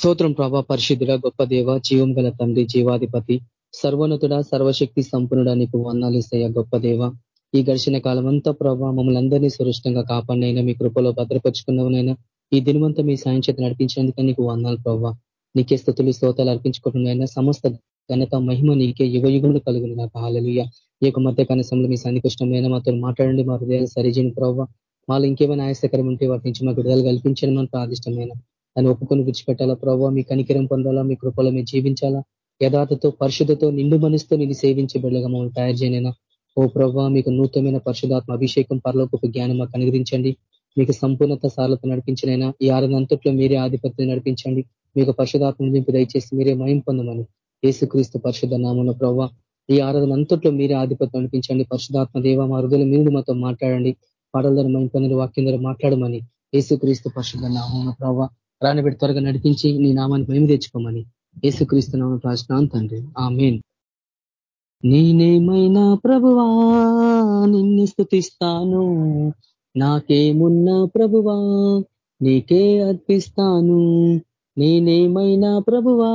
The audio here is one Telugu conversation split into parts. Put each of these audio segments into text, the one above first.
స్తోత్రం ప్రభా పరిశుద్ధుడ గొప్ప దేవ జీవం గల తండ్రి జీవాధిపతి సర్వోన్నతుడ సర్వశక్తి సంపన్నుడ నీకు వందాలిస్తాయ గొప్ప దేవ. ఈ ఘర్షణ కాలం అంతా ప్రభావ మమ్మల్ని అందరినీ సురక్షితంగా కాపాడినైనా మీ కృపలో భద్రపరుచుకున్నవనైనా ఈ దినవంతా మీ సాయం చేత నడిపించేందుకు నీకు వందాలు ప్రభావ నీకే స్థుతులు స్తోతాలు అర్పించుకుంటున్నాయినా సమస్త ఘనత మహిమ నీకే యుగ యుగములు కలుగును నాకు హాలలుయ్య ఈ యొక్క మధ్య కనసంలో మీ సన్నికృష్టమైన మాతో మాట్లాడండి మా హృదయాలు సరిజీని ప్రభావ వాళ్ళు ఇంకేమైనా ఆయాసకరం ఉంటే వాటి నుంచి మాకు విడుదల కల్పించడం మన ప్రాదిష్టమైన అని ఒప్పుకొని విడిచిపెట్టాలా? ప్రభావ మీ కనికిరం పొందాలా? మీ కృపలో మీరు జీవించాలా? యథార్థతో పరిశుద్ధతో నిండు మనసుతో నేను సేవించే బిడ్డగా మమ్మల్ని తయారు చేయనైనా. ఓ ప్రభావ మీకు నూతనమైన పరిశుధాత్మ అభిషేకం పరలోకి జ్ఞానం మాకు అనుగ్రహించండి. మీకు సంపూర్ణత సార్లతో నడిపించినైనా. ఈ ఆరాధన అంతట్లో మీరే ఆధిపత్యం నడిపించండి. మీకు పరిశుధాత్మ నింపు దయచేసి మీరే మయం పొందమని. ఏసుక్రీస్తు పరిశుద్ధ నామంలో ప్రభావ ఈ ఆరాధన అంతట్లో మీరే ఆధిపత్యం నడిపించండి. పరిశుధాత్మ దేవ మా హృదయలు మీరు మాతో మాట్లాడండి. పాటల ద్వారా మయం పొందని వాక్యం ద్వారా మాట్లాడమని. ఏసుక్రీస్తు పరిశుద్ధ నామంలో ప్రభావ త్వరగా నడిపించి నీ నామాన్ని మేము తెచ్చుకోమని ఏసుక్రీస్తు నామం ప్రాశ్నాం తండ్రి. ఆ మెయిన్ నేనేమైనా ప్రభువా నిన్ను స్థుతిస్తాను నాకేమున్నా ప్రభువా నీకే అర్పిస్తాను. నేనేమైనా ప్రభువా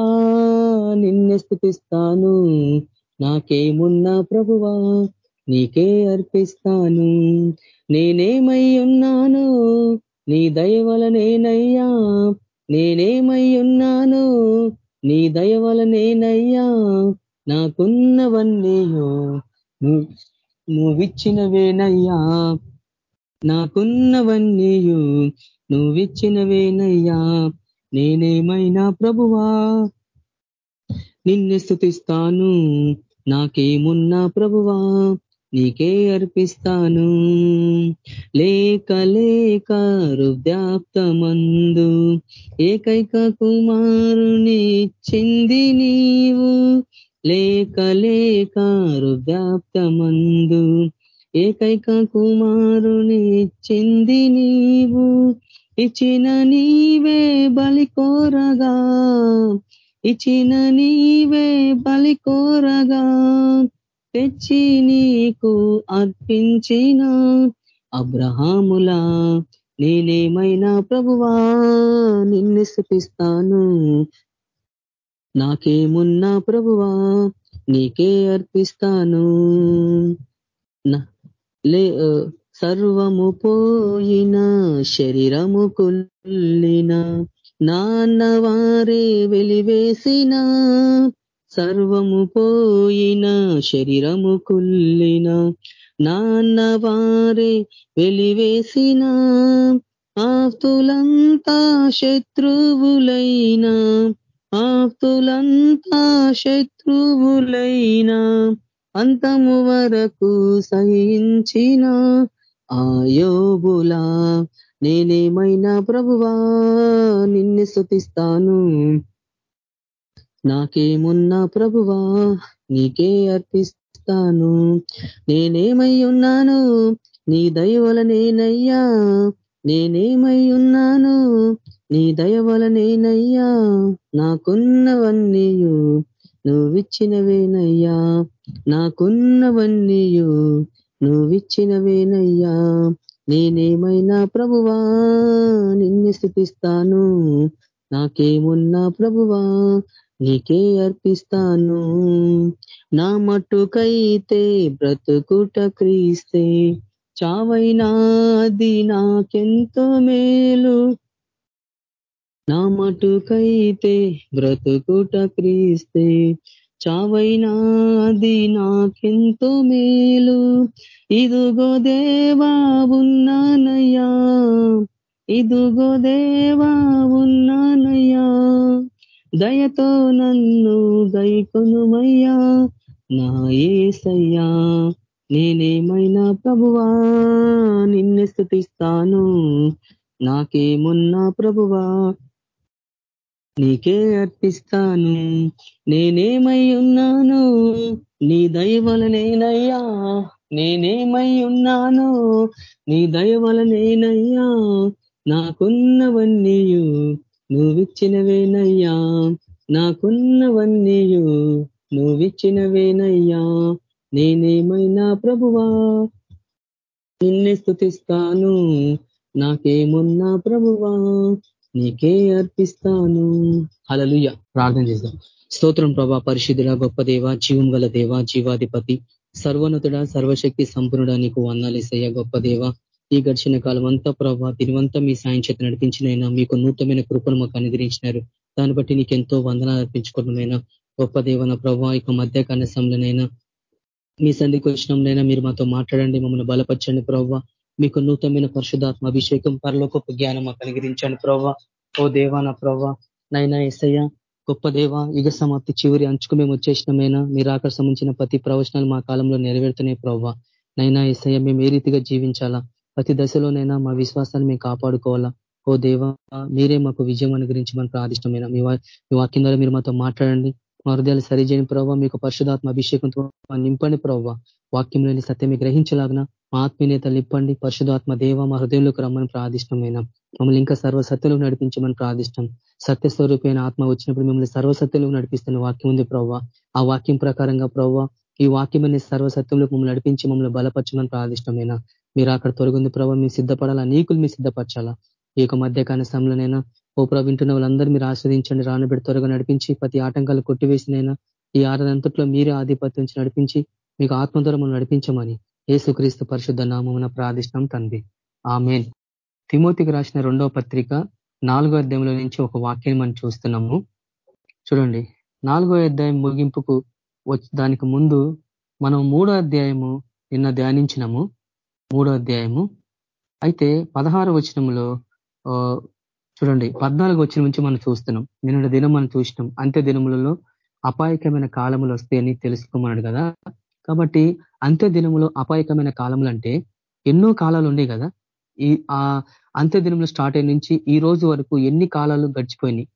నిన్ను స్థుతిస్తాను నాకేమున్నా ప్రభువా నీకే అర్పిస్తాను. నేనేమై ఉన్నాను నీ దయవలనేనయ్యా నేనేమయ్యున్నాను నీ దయవలనేనయ్యా నాకున్నవన్నీయో నువ్విచ్చినవేనయ్యా నాకున్నవన్నీయు నువ్విచ్చినవేనయ్యా నేనేమైనా ప్రభువా? నిన్ను స్థుతిస్తాను నాకేమున్నా ప్రభువా? నీకే అర్పిస్తాను. లేక లేక వృద్ధాప్తమందు ఏకైక కుమారుని చింది నీవు. లేక లేక వృద్ధాప్తమందు ఏకైక కుమారుని చింది నీవు. ఇచ్చిన నీవే బలి కోరగా. ఇచ్చిన నీవే బలి కోరగా. తెచ్చి నీకు అర్పించిన అబ్రహాములా నేనేమైనా ప్రభువా? నిన్ను స్థుతిస్తాను. నాకేమున్నా ప్రభువా? నీకే అర్పిస్తాను. లే సర్వము పోయిన శరీరము కుల్లిన నాన్న వారే వెలివేసిన సర్వము పోయిన శరీరము కుల్లిన నాన్న వారే వెలివేసిన ఆప్తులంతా శత్రువులైనా ఆప్తులంతా శత్రువులైనా అంతము వరకు సహించిన ఆయోబులా నేనేమైనా ప్రభువా నిన్ను స్థుతిస్తాను నాకేమున్నా ప్రభువా నీకే అర్పిస్తాను. నేనేమై ఉన్నాను నీ దయవల నేనయ్యా. నేనేమై ఉన్నాను నీ దయవల నేనయ్యా. నాకున్నవన్నీయు నువ్విచ్చినవేనయ్యా. నాకున్నవన్నీయు నువ్విచ్చినవేనయ్యా. నేనేమైనా ప్రభువా నిన్ను స్థితిస్తాను. నాకేమున్నా ప్రభువా నీకే అర్పిస్తాను. నా మట్టుకైతే బ్రతుకుట క్రీస్తే చావైనాది నాకెంతో మేలు. నా మటుకైతే బ్రతుకుట క్రీస్తే చావైనాది నాకెంతో మేలు. ఇదుగో దేవా ఉన్నానయ్యా. ఇదుగో దేవా ఉన్నానయ్యా. దయతో నన్ను గైకొనుమయ్యా. నా ఏసయ్యా నేనేమైనా ప్రభువా? నిన్ను స్థుతిస్తాను నాకేమున్నా ప్రభువా? నీకే అర్పిస్తాను నేనేమై ఉన్నాను? నీ దయవలనేనయ్యా నేనేమై ఉన్నాను? నీ దయవలనేనయ్యా నాకున్నవన్నీయు నువ్విచ్చినవేనయ్యా. నాకున్నవన్నీయు నువ్విచ్చినవేనయ్యా. నేనేమైనా ప్రభువా? నిన్నే స్థుతిస్తాను నాకేమున్నా ప్రభువా? నీకే అర్పిస్తాను. అలలుయ ప్రార్థన చేద్దాం. స్తోత్రం ప్రభా పరిశుద్ధుడ గొప్ప దేవ జీవం గల దేవ జీవాధిపతి సర్వోన్నతుడ సర్వశక్తి సంపూర్ణుడ నీకు వందాలేసయ్య గొప్ప దేవ. ఈ గడిచిన కాలం అంతా ప్రభావ దీనివంతా మీ సాయం చేత నడిపించినైనా మీకు నూతనమైన కృపను మాకు అనుగ్రహించినారు. దాన్ని బట్టి నీకు ఎంతో వందనాలు అర్పించుకోవడమైనా గొప్ప దేవన ప్రభావ ఇక మధ్య కనసంలోనైనా మీ సంధికి వచ్చినంలోనైనా మీరు మాతో మాట్లాడండి మమ్మల్ని బలపరచండి ప్రవ్వ మీకు నూతనమైన పరిశుధాత్మ అభిషేకం పరలోకొప్ప జ్ఞానం మాకు అనుగ్రహించండి ప్రవ్వ ఓ దేవా నా ప్రవ్వ నైనా ఎస్సయ్య గొప్ప దేవ యుగ సమాప్తి చివరి అంచుకు మేము వచ్చేసినమైనా మీరు ఆకర్ సంబంధించిన ప్రతి ప్రవచనాలు మా కాలంలో నెరవేరుతున్నాయి ప్రవ్వ నైనా ఎస్ఐ మేము ఏ రీతిగా జీవించాలా? ప్రతి దశలోనైనా మా విశ్వాసాన్ని మేము కాపాడుకోవాలా? ఓ దేవ మీరే మాకు విజయం గురించి మనకు ప్రాదిష్టమైన మీ వాక్యం ద్వారా మీరు మాతో మాట్లాడండి. మా హృదయాలు సరిచేయని ప్రభావ మీకు పరిశుధాత్మ అభిషేకంతో నింపండి ప్రభావ వాక్యంలోని సత్యమే గ్రహించలాగిన మా ఆత్మీయతలు నింపండి. పరిశుధాత్మ దేవ మా హృదయంలోకి రమ్మని ప్రార్థిష్టమైన. మమ్మల్ని ఇంకా సర్వసత్యంలో నడిపించమని ప్రార్థిష్టం. సత్య స్వరూపమైన ఆత్మ వచ్చినప్పుడు మిమ్మల్ని సర్వసత్యంలో నడిపిస్తున్న వాక్యం ఉంది ప్రవ్వ. ఆ వాక్యం ప్రకారంగా ప్రవ్వ ఈ వాక్యం అనే సర్వసత్యంలో మమ్మల్ని నడిపించి మమ్మల్ని బలపరచమని ప్రార్థిష్టమైన. మీరు అక్కడ తొలగింది ప్రభావ మీరు సిద్ధపడాలా? నీకులు మీరు సిద్ధపరచాలా? ఈ యొక్క మధ్యకాల సమయంలోనైనా ఓ ప్రభు వింటున్న వాళ్ళందరూ మీరు ఆస్వాదించండి రానబెడి త్వరగా నడిపించి ప్రతి ఆటంకాలు కొట్టివేసినైనా ఈ ఆరాధంతట్లో మీరే ఆధిపత్యం నడిపించి మీకు ఆత్మధరం నడిపించమని ఏసుక్రీస్తు పరిశుద్ధ నామమున ప్రార్థిష్టం తండ్రి. ఆమెన్. తిమోతికి రాసిన రెండవ పత్రిక నాలుగో అధ్యాయంలో నుంచి ఒక వాక్యం మనం చూస్తున్నాము. చూడండి. నాలుగో అధ్యాయం ముగింపుకు దానికి ముందు మనం మూడో అధ్యాయము నిన్న ధ్యానించినము. మూడో అధ్యాయము అయితే పదహారు వచనంలో చూడండి పద్నాలుగు వచ్చిన నుంచి మనం చూస్తున్నాం. నిన్న దినం మనం చూసినాం. అంత్య దినములలో అపాయకమైన కాలములు వస్తాయని తెలుసుకోమన్నాడు కదా. కాబట్టి అంత్య దినములో అపాయకమైన కాలములు అంటే ఎన్నో కాలాలు ఉన్నాయి కదా. ఈ ఆ అంత్య దినంలో స్టార్ట్ అయిన నుంచి ఈ రోజు వరకు ఎన్ని కాలాలు గడిచిపోయినాయి?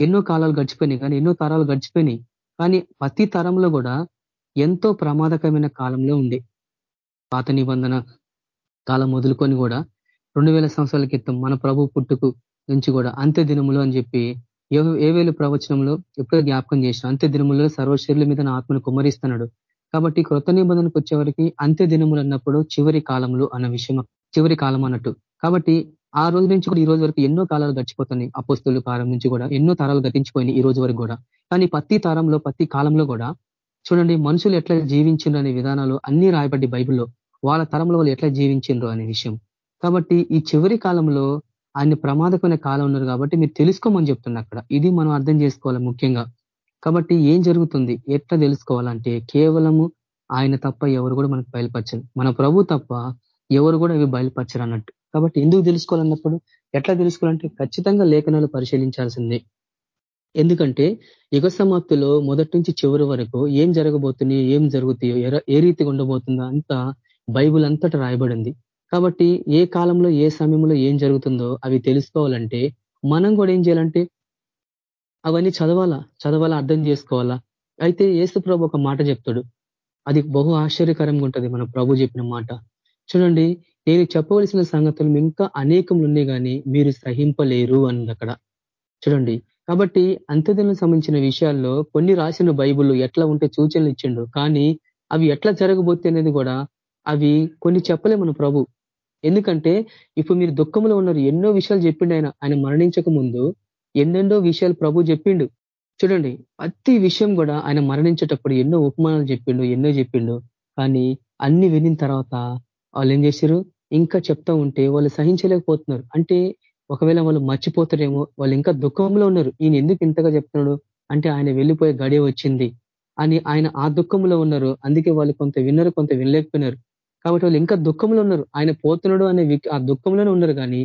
ఎన్నో కాలాలు గడిచిపోయినాయి కానీ ఎన్నో తరాలు గడిచిపోయినాయి. కానీ ప్రతి తరంలో కూడా ఎంతో ప్రమాదకరమైన కాలంలో ఉండే. పాత నిబంధన కాలం మొదలుకొని కూడా రెండు వేల సంవత్సరాల క్రితం మన ప్రభు పుట్టుకు నుంచి కూడా అంత్య దినములు అని చెప్పి ఏ వేలు ప్రవచనంలో ఎప్పుడో జ్ఞాపకం చేసిన అంత్య దినములలో సర్వశరీరుల మీద ఆత్మను కుమ్మరిస్తున్నాడు. కాబట్టి కృత నిబంధనకు వచ్చేవరకు అంత్య దినములు అన్నప్పుడు చివరి కాలములు అన్న విషయం చివరి కాలం అన్నట్టు. కాబట్టి ఆ రోజు నుంచి కూడా ఈ రోజు వరకు ఎన్నో కాలాలు గడిచిపోతున్నాయి. అపోస్తుల కాలం నుంచి కూడా ఎన్నో తరాలు గతించిపోయినాయి ఈ రోజు వరకు కూడా. కానీ ప్రతి తరంలో ప్రతి కాలంలో కూడా చూడండి మనుషులు ఎట్లా జీవించిండ్రు అనే విధానాలు అన్ని రాయబడ్డి బైబిల్లో. వాళ్ళ తరంలో వాళ్ళు ఎట్లా జీవించిండ్రు అనే విషయం. కాబట్టి ఈ చివరి కాలంలో ఆయన ప్రమాదకమైన కాలం ఉన్నారు కాబట్టి మీరు తెలుసుకోమని చెప్తున్నా అక్కడ. ఇది మనం అర్థం చేసుకోవాలి ముఖ్యంగా. కాబట్టి ఏం జరుగుతుంది? ఎట్లా తెలుసుకోవాలంటే కేవలము ఆయన తప్ప ఎవరు కూడా మనకు బయలుపరచరు. మన ప్రభు తప్ప ఎవరు కూడా ఇవి బయలుపరచరు అన్నట్టు. కాబట్టి ఎందుకు తెలుసుకోవాలన్నప్పుడు ఎట్లా తెలుసుకోవాలంటే ఖచ్చితంగా లేఖనాలు పరిశీలించాల్సిందే. ఎందుకంటే యుగ సమాప్తిలో మొదటి నుంచి చివరి వరకు ఏం జరగబోతున్నాయో ఏం జరుగుతాయో ఏ రీతిగా ఉండబోతుందో అంతా బైబుల్ అంతటా రాయబడింది. కాబట్టి ఏ కాలంలో ఏ సమయంలో ఏం జరుగుతుందో అవి తెలుసుకోవాలంటే మనం కూడా ఏం చేయాలంటే అవన్నీ చదవాలా? చదవాలా? అర్థం చేసుకోవాలా? అయితే ఏసు ప్రభు ఒక మాట చెప్తాడు. అది బహు ఆశ్చర్యకరంగా ఉంటుంది మన ప్రభు చెప్పిన మాట. చూడండి నేను చెప్పవలసిన సంగతులు ఇంకా అనేకములు ఉన్నాయి కానీ మీరు సహింపలేరు అన్నది అక్కడ. చూడండి కాబట్టి అంత్యదినం సంబంధించిన విషయాల్లో కొన్ని రాసిన బైబుల్ ఎట్లా ఉంటే సూచనలు ఇచ్చిండు కానీ అవి ఎట్లా జరగబోతే అనేది కూడా అవి కొన్ని చెప్పలే మన ప్రభు. ఎందుకంటే ఇప్పుడు మీరు దుఃఖంలో ఉన్నారు. ఎన్నో విషయాలు చెప్పిండు ఆయన. ఆయన మరణించక ముందు ఎన్నెన్నో విషయాలు ప్రభు చెప్పిండు. చూడండి ప్రతి విషయం కూడా ఆయన మరణించేటప్పుడు ఎన్నో ఉపమానాలు చెప్పిండు ఎన్నో చెప్పిండు. కానీ అన్ని వినిన తర్వాత వాళ్ళు ఏం చేశారు ఇంకా చెప్తా ఉంటే వాళ్ళు సహించలేకపోతున్నారు. అంటే ఒకవేళ వాళ్ళు మర్చిపోతారేమో వాళ్ళు ఇంకా దుఃఖంలో ఉన్నారు. ఈయన ఎందుకు ఇంతగా చెప్తున్నాడు? అంటే ఆయన వెళ్ళిపోయే గడియ వచ్చింది. అని ఆయన ఆ దుఃఖంలో ఉన్నారు. అందుకే వాళ్ళు కొంత విన్నారు కొంత వినలేకపోయినారు. కాబట్టి వాళ్ళు ఇంకా దుఃఖంలో ఉన్నారు. ఆయన పోతున్నాడు అనే ఆ దుఃఖంలోనే ఉన్నారు కానీ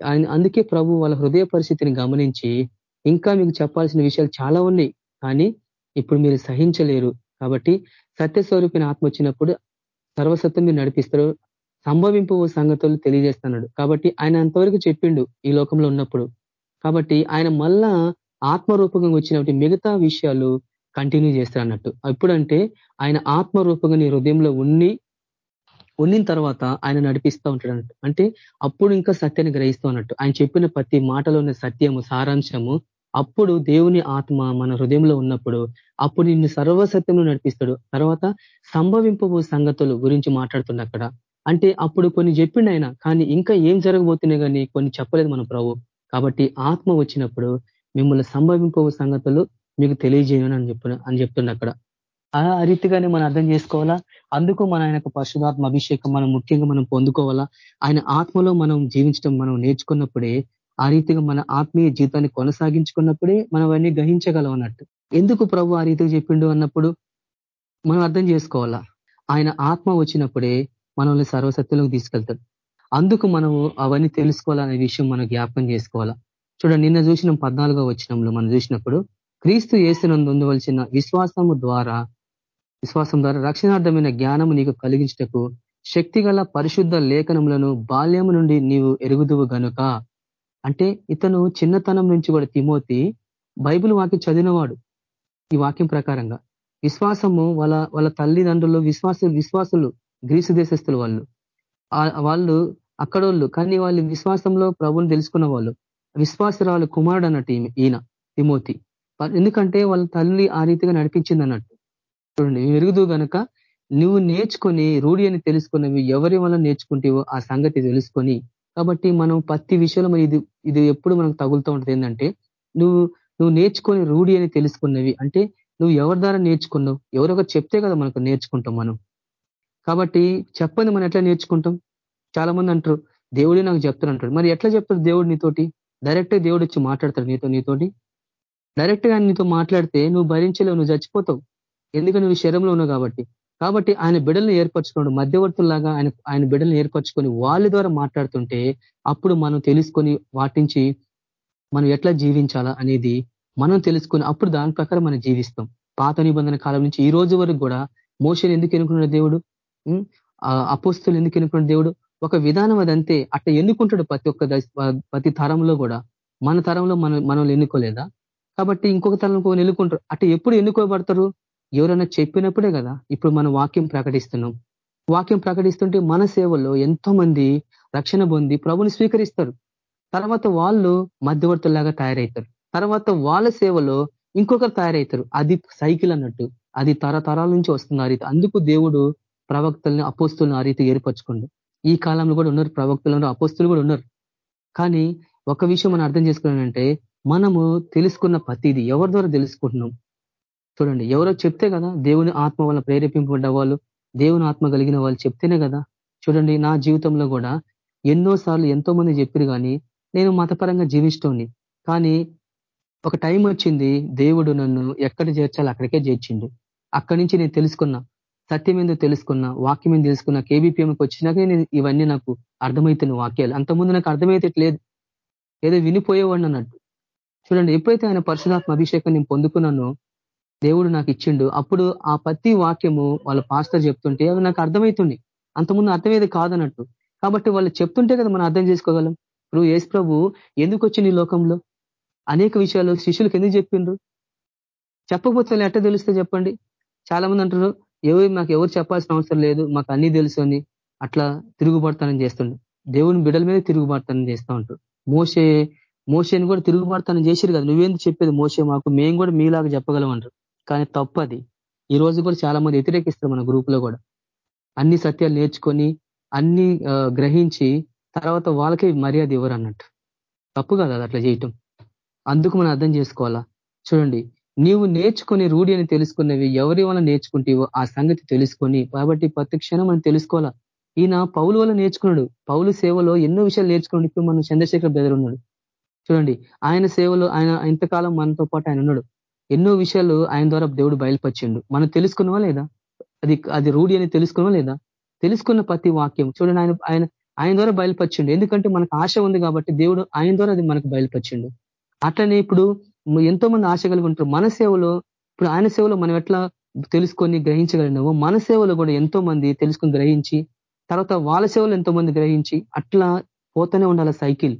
ఆయన అందుకే ప్రభు వాళ్ళ హృదయ పరిస్థితిని గమనించి ఇంకా మీకు చెప్పాల్సిన విషయాలు చాలా ఉన్నాయి. కానీ ఇప్పుడు మీరు సహించలేరు. కాబట్టి సత్యస్వరూపిన ఆత్మ వచ్చినప్పుడు సర్వసత్వం మీరు నడిపిస్తారు. సంభవింపు సంగతులు తెలియజేస్తున్నాడు. కాబట్టి ఆయన అంతవరకు చెప్పిండు ఈ లోకంలో ఉన్నప్పుడు. కాబట్టి ఆయన మళ్ళా ఆత్మరూపకంగా వచ్చినప్పుడు మిగతా విషయాలు కంటిన్యూ చేస్తారు అన్నట్టు. ఎప్పుడంటే ఆయన ఆత్మరూపంగా నీ హృదయంలో ఉన్ని ఉండిన తర్వాత ఆయన నడిపిస్తూ ఉంటాడు అన్నట్టు. అంటే అప్పుడు ఇంకా సత్యాన్ని గ్రహిస్తూ ఉన్నట్టు ఆయన చెప్పిన ప్రతి మాటలో ఉన్న సత్యము సారాంశము అప్పుడు దేవుని ఆత్మ మన హృదయంలో ఉన్నప్పుడు అప్పుడు నిన్ను సర్వసత్యంలో నడిపిస్తాడు. తర్వాత సంభవింపబో సంగతులు గురించి మాట్లాడుతుండ అక్కడ. అంటే అప్పుడు కొన్ని చెప్పిండు ఆయన కానీ ఇంకా ఏం జరగబోతున్నాయి కానీ కొన్ని చెప్పలేదు మన ప్రభు. కాబట్టి ఆత్మ వచ్చినప్పుడు మిమ్మల్ని సంభవింపబో సంగతులు మీకు తెలియజేయను అని చెప్పు అని చెప్తుండ అక్కడ. ఆ రీతిగానే మనం అర్థం చేసుకోవాలా? అందుకు మన ఆయన పరిశుధాత్మ అభిషేకం మనం ముఖ్యంగా మనం పొందుకోవాలా? ఆయన ఆత్మలో మనం జీవించడం మనం నేర్చుకున్నప్పుడే ఆ రీతిగా మన ఆత్మీయ జీవితాన్ని కొనసాగించుకున్నప్పుడే మనం అవన్నీ గ్రహించగలం అన్నట్టు. ఎందుకు ప్రభు ఆ రీతిగా చెప్పిండు అన్నప్పుడు? మనం అర్థం చేసుకోవాలా? ఆయన ఆత్మ వచ్చినప్పుడే మనల్ని సర్వసత్యంలోకి తీసుకెళ్తాడు. అందుకు మనము అవన్నీ తెలుసుకోవాలనే విషయం మనం జ్ఞాపకం చేసుకోవాలా? చూడండి నిన్న చూసిన పద్నాలుగో వచ్చినంలో మనం చూసినప్పుడు క్రీస్తు ఏసునందు ఉండవలసిన విశ్వాసము ద్వారా విశ్వాసం ద్వారా రక్షణార్థమైన జ్ఞానము నీకు కలిగించటకు శక్తిగల పరిశుద్ధ లేఖనములను బాల్యము నుండి నీవు ఎరుగుదువు గనుక. అంటే ఇతను చిన్నతనం నుంచి కూడా తిమోతి బైబిల్ వాక్యం చదివినవాడు. ఈ వాక్యం ప్రకారంగా విశ్వాసము వాళ్ళ వాళ్ళ తల్లిదండ్రులు విశ్వాస విశ్వాసులు గ్రీసు దేశస్తులు వాళ్ళు. వాళ్ళు అక్కడోళ్ళు కానీ వాళ్ళు విశ్వాసంలో ప్రభుని తెలుసుకున్న వాళ్ళు విశ్వాసరాలు కుమారుడు అన్నట్టు ఈయన తిమోతి. ఎందుకంటే వాళ్ళ తల్లి ఆ రీతిగా నడిపించింది అన్నట్టు చూడండి ఎరుగుదు గనక నువ్వు నేర్చుకొని రూఢి అని తెలుసుకున్నవి ఎవరి వల్ల నేర్చుకుంటేవో ఆ సంగతి తెలుసుకొని కాబట్టి మనం ప్రతి విషయంలో ఇది ఇది ఎప్పుడు మనకు తగులుతూ ఉంటుంది ఏంటంటే నువ్వు నువ్వు నేర్చుకొని రూఢి అని తెలుసుకున్నవి అంటే నువ్వు ఎవరి ద్వారా నేర్చుకున్నావు? ఎవరొక చెప్తే కదా మనకు నేర్చుకుంటాం మనం. కాబట్టి చెప్పని మనం ఎట్లా నేర్చుకుంటాం? చాలా మంది అంటారు దేవుడే నాకు చెప్తారు మరి ఎట్లా చెప్తారు దేవుడు నీతోటి? డైరెక్ట్ దేవుడు వచ్చి మాట్లాడతాడు నీతో నీతోటి? డైరెక్ట్గా నీతో మాట్లాడితే నువ్వు భరించలేవు నువ్వు చచ్చిపోతావు. ఎందుకంటే నువ్వు శరీరంలో ఉన్నావు కాబట్టి. కాబట్టి ఆయన బిడల్ని ఏర్పరచుకోండు మధ్యవర్తుల్లాగా ఆయన ఆయన బిడల్ని ఏర్పరచుకొని వాళ్ళ ద్వారా మాట్లాడుతుంటే అప్పుడు మనం తెలుసుకొని వాటించి మనం ఎట్లా జీవించాలా అనేది మనం తెలుసుకొని అప్పుడు దాని ప్రకారం మనం జీవిస్తాం. పాత నిబంధన కాలం నుంచి ఈ రోజు వరకు కూడా మోషన్ ఎందుకు ఎన్నుకున్నాడు దేవుడు? అపోస్తులు ఎందుకు ఎన్నుకున్నాడు దేవుడు? ఒక విధానం అదంతే. అట్లా ఎన్నుకుంటాడు ప్రతి ఒక్క ప్రతి తరంలో కూడా. మన తరంలో మనం మనల్ని ఎన్నుకోలేదా? కాబట్టి ఇంకొక తరంలో ఎన్నుకుంటారు. అట్లా ఎప్పుడు ఎన్నుకోబడతారు? ఎవరైనా చెప్పినప్పుడే కదా ఇప్పుడు మనం వాక్యం ప్రకటిస్తున్నాం. వాక్యం ప్రకటిస్తుంటే మన సేవల్లో ఎంతో మంది రక్షణ పొంది ప్రభుని స్వీకరిస్తారు. తర్వాత వాళ్ళు మధ్యవర్తుల్లాగా తయారవుతారు. తర్వాత వాళ్ళ సేవలో ఇంకొకరు తయారవుతారు. అది సైకిల్ అన్నట్టు. అది తరతరాల నుంచి వస్తున్న ఆ రీతి. అందుకు దేవుడు ప్రవక్తల్ని అపోస్తులను ఆ రీతి ఏర్పరచుకోండు. ఈ కాలంలో కూడా ఉన్నారు ప్రవక్తలు అపోస్తులు కూడా ఉన్నారు. కానీ ఒక విషయం మనం అర్థం చేసుకున్నానంటే మనము తెలుసుకున్న ప్రతిది ఎవరి ద్వారా తెలుసుకుంటున్నాం? చూడండి ఎవరో చెప్తే కదా దేవుని ఆత్మ వల్ల ప్రేరేపింపబడ్డ వాళ్ళు దేవుని ఆత్మ కలిగిన వాళ్ళు చెప్తేనే కదా. చూడండి నా జీవితంలో కూడా ఎన్నో సార్లు ఎంతో మంది చెప్పారు కానీ నేను మతపరంగా జీవిస్తోని కానీ ఒక టైం వచ్చింది దేవుడు నన్ను ఎక్కడ చేర్చాలి అక్కడికే చేర్చిండు. అక్కడి నుంచి నేను తెలుసుకున్నా సత్యం ఏందో తెలుసుకున్నా వాక్యం ఏందో తెలుసుకున్నా కేబీపీఎంకి వచ్చినాక నేను ఇవన్నీ నాకు అర్థమవుతున్న వాక్యాలు. అంతకుముందు నాకు అర్థమైతే లేదు. ఏదో వినిపోయేవాడిని అన్నట్టు. చూడండి ఎప్పుడైతే ఆయన పరిశుధాత్మ అభిషేకం నేను పొందుకున్నానో దేవుడు నాకు ఇచ్చిండు. అప్పుడు ఆ ప్రతి వాక్యము వాళ్ళ పాస్టర్ చెప్తుంటే అవి నాకు అర్థమవుతుంది అంతకుముందు అర్థమయ్యేది కాదన్నట్టు. కాబట్టి వాళ్ళు చెప్తుంటే కదా మనం అర్థం చేసుకోగలం. ఇప్పుడు యేసు ప్రభు ఎందుకు వచ్చింది ఈ లోకంలో? అనేక విషయాలు శిష్యులకు ఎందుకు చెప్పిండ్రు? చెప్పకపోతే ఎట్ట తెలుస్తే చెప్పండి. చాలా మంది అంటారు ఎవరు మాకు ఎవరు చెప్పాల్సిన అవసరం లేదు. మాకు అన్ని తెలుసు అని అట్లా తిరుగుబడతానని చేస్తుండే. దేవుని బిడల మీద తిరుగుబడతానని చేస్తూ ఉంటారు మోసే మోసేని కూడా తిరుగుబడతానం చేసిరు కదా. నువ్వేందుకు చెప్పేది మోసే మాకు? మేము కూడా మీలాగా చెప్పగలం అంటారు. కానీ తప్పది. ఈ రోజు కూడా చాలా మంది వ్యతిరేకిస్తారు మన గ్రూప్లో కూడా. అన్ని సత్యాలు నేర్చుకొని అన్ని గ్రహించి తర్వాత వాళ్ళకే మర్యాద ఇవ్వరు అన్నట్టు తప్పు కదా అది అట్లా చేయటం. అందుకు మనం అర్థం చేసుకోవాలా? చూడండి నీవు నేర్చుకుని రూఢి అని తెలుసుకున్నవి ఎవరి వల్ల నేర్చుకుంటేవో ఆ సంగతి తెలుసుకొని కాబట్టి ప్రతి క్షణం మనం తెలుసుకోవాలా? ఈయన పౌలు వల్ల నేర్చుకున్నాడు. పౌలు సేవలో ఎన్నో విషయాలు నేర్చుకున్నాడు. ఇప్పుడు మనం చంద్రశేఖర్ బ్రదర్ ఉన్నాడు. చూడండి ఆయన సేవలో ఆయన ఇంతకాలం మనతో పాటు ఆయన ఉన్నాడు. ఎన్నో విషయాలు ఆయన ద్వారా దేవుడు బయలుపరిచిండు. మనం తెలుసుకున్నావా లేదా? అది అది రూఢి అని తెలుసుకున్నావా లేదా? తెలుసుకున్న ప్రతి వాక్యం. చూడండి ఆయన ఆయన ఆయన ద్వారా బయలుపరిచిండు. ఎందుకంటే మనకు ఆశ ఉంది కాబట్టి దేవుడు ఆయన ద్వారా అది మనకు బయలుపరిచిండు. అట్లనే ఇప్పుడు ఎంతో మంది ఆశ కలిగి ఉంటారు. మన సేవలో ఇప్పుడు ఆయన సేవలో మనం ఎట్లా తెలుసుకొని గ్రహించగలిగినామో మన సేవలో కూడా ఎంతో మంది తెలుసుకొని గ్రహించి తర్వాత వాళ్ళ సేవలు ఎంతో మంది గ్రహించి అట్లా పోతూనే ఉండాలి సైకిల్.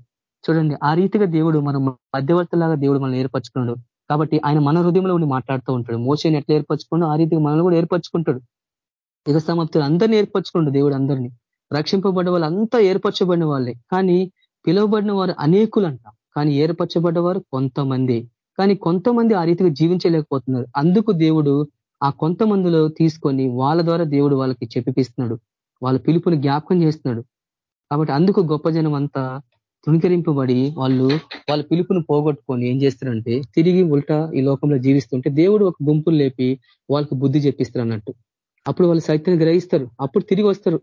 చూడండి ఆ రీతిగా దేవుడు మనం మధ్యవర్తిలాగా దేవుడు మనం ఏర్పరచుకున్నాడు. కాబట్టి ఆయన మన హృదయంలో ఉండి మాట్లాడుతూ ఉంటాడు. మోసని ఎట్లా ఏర్పరచుకున్నా ఆ రీతిగా మనల్ని కూడా ఏర్పరచుకుంటాడు. యుగ సమాప్తులు అందరినీ ఏర్పరచుకుంటాడు దేవుడు అందరినీ. రక్షింపబడ్డ వాళ్ళు అంతా ఏర్పరచబడిన వాళ్ళే. కానీ పిలువబడిన వారు అనేకులంట. కానీ ఏర్పరచబడ్డవారు కొంతమంది. కానీ కొంతమంది ఆ రీతిగా జీవించలేకపోతున్నారు. అందుకు దేవుడు ఆ కొంతమందిలో తీసుకొని వాళ్ళ ద్వారా దేవుడు వాళ్ళకి చెప్పిపిస్తున్నాడు. వాళ్ళ పిలుపుని జ్ఞాపకం చేస్తున్నాడు. కాబట్టి అందుకు గొప్ప జనం అంతా తుణికరింపబడి వాళ్ళు వాళ్ళ పిలుపును పోగొట్టుకొని ఏం చేస్తారంటే తిరిగి ఉల్టా ఈ లోకంలో జీవిస్తుంటే దేవుడు ఒక గుంపులు లేపి వాళ్ళకి బుద్ధి చెప్పిస్తారు అన్నట్టు అప్పుడు వాళ్ళు సత్యాన్ని గ్రహిస్తారు. అప్పుడు తిరిగి వస్తారు.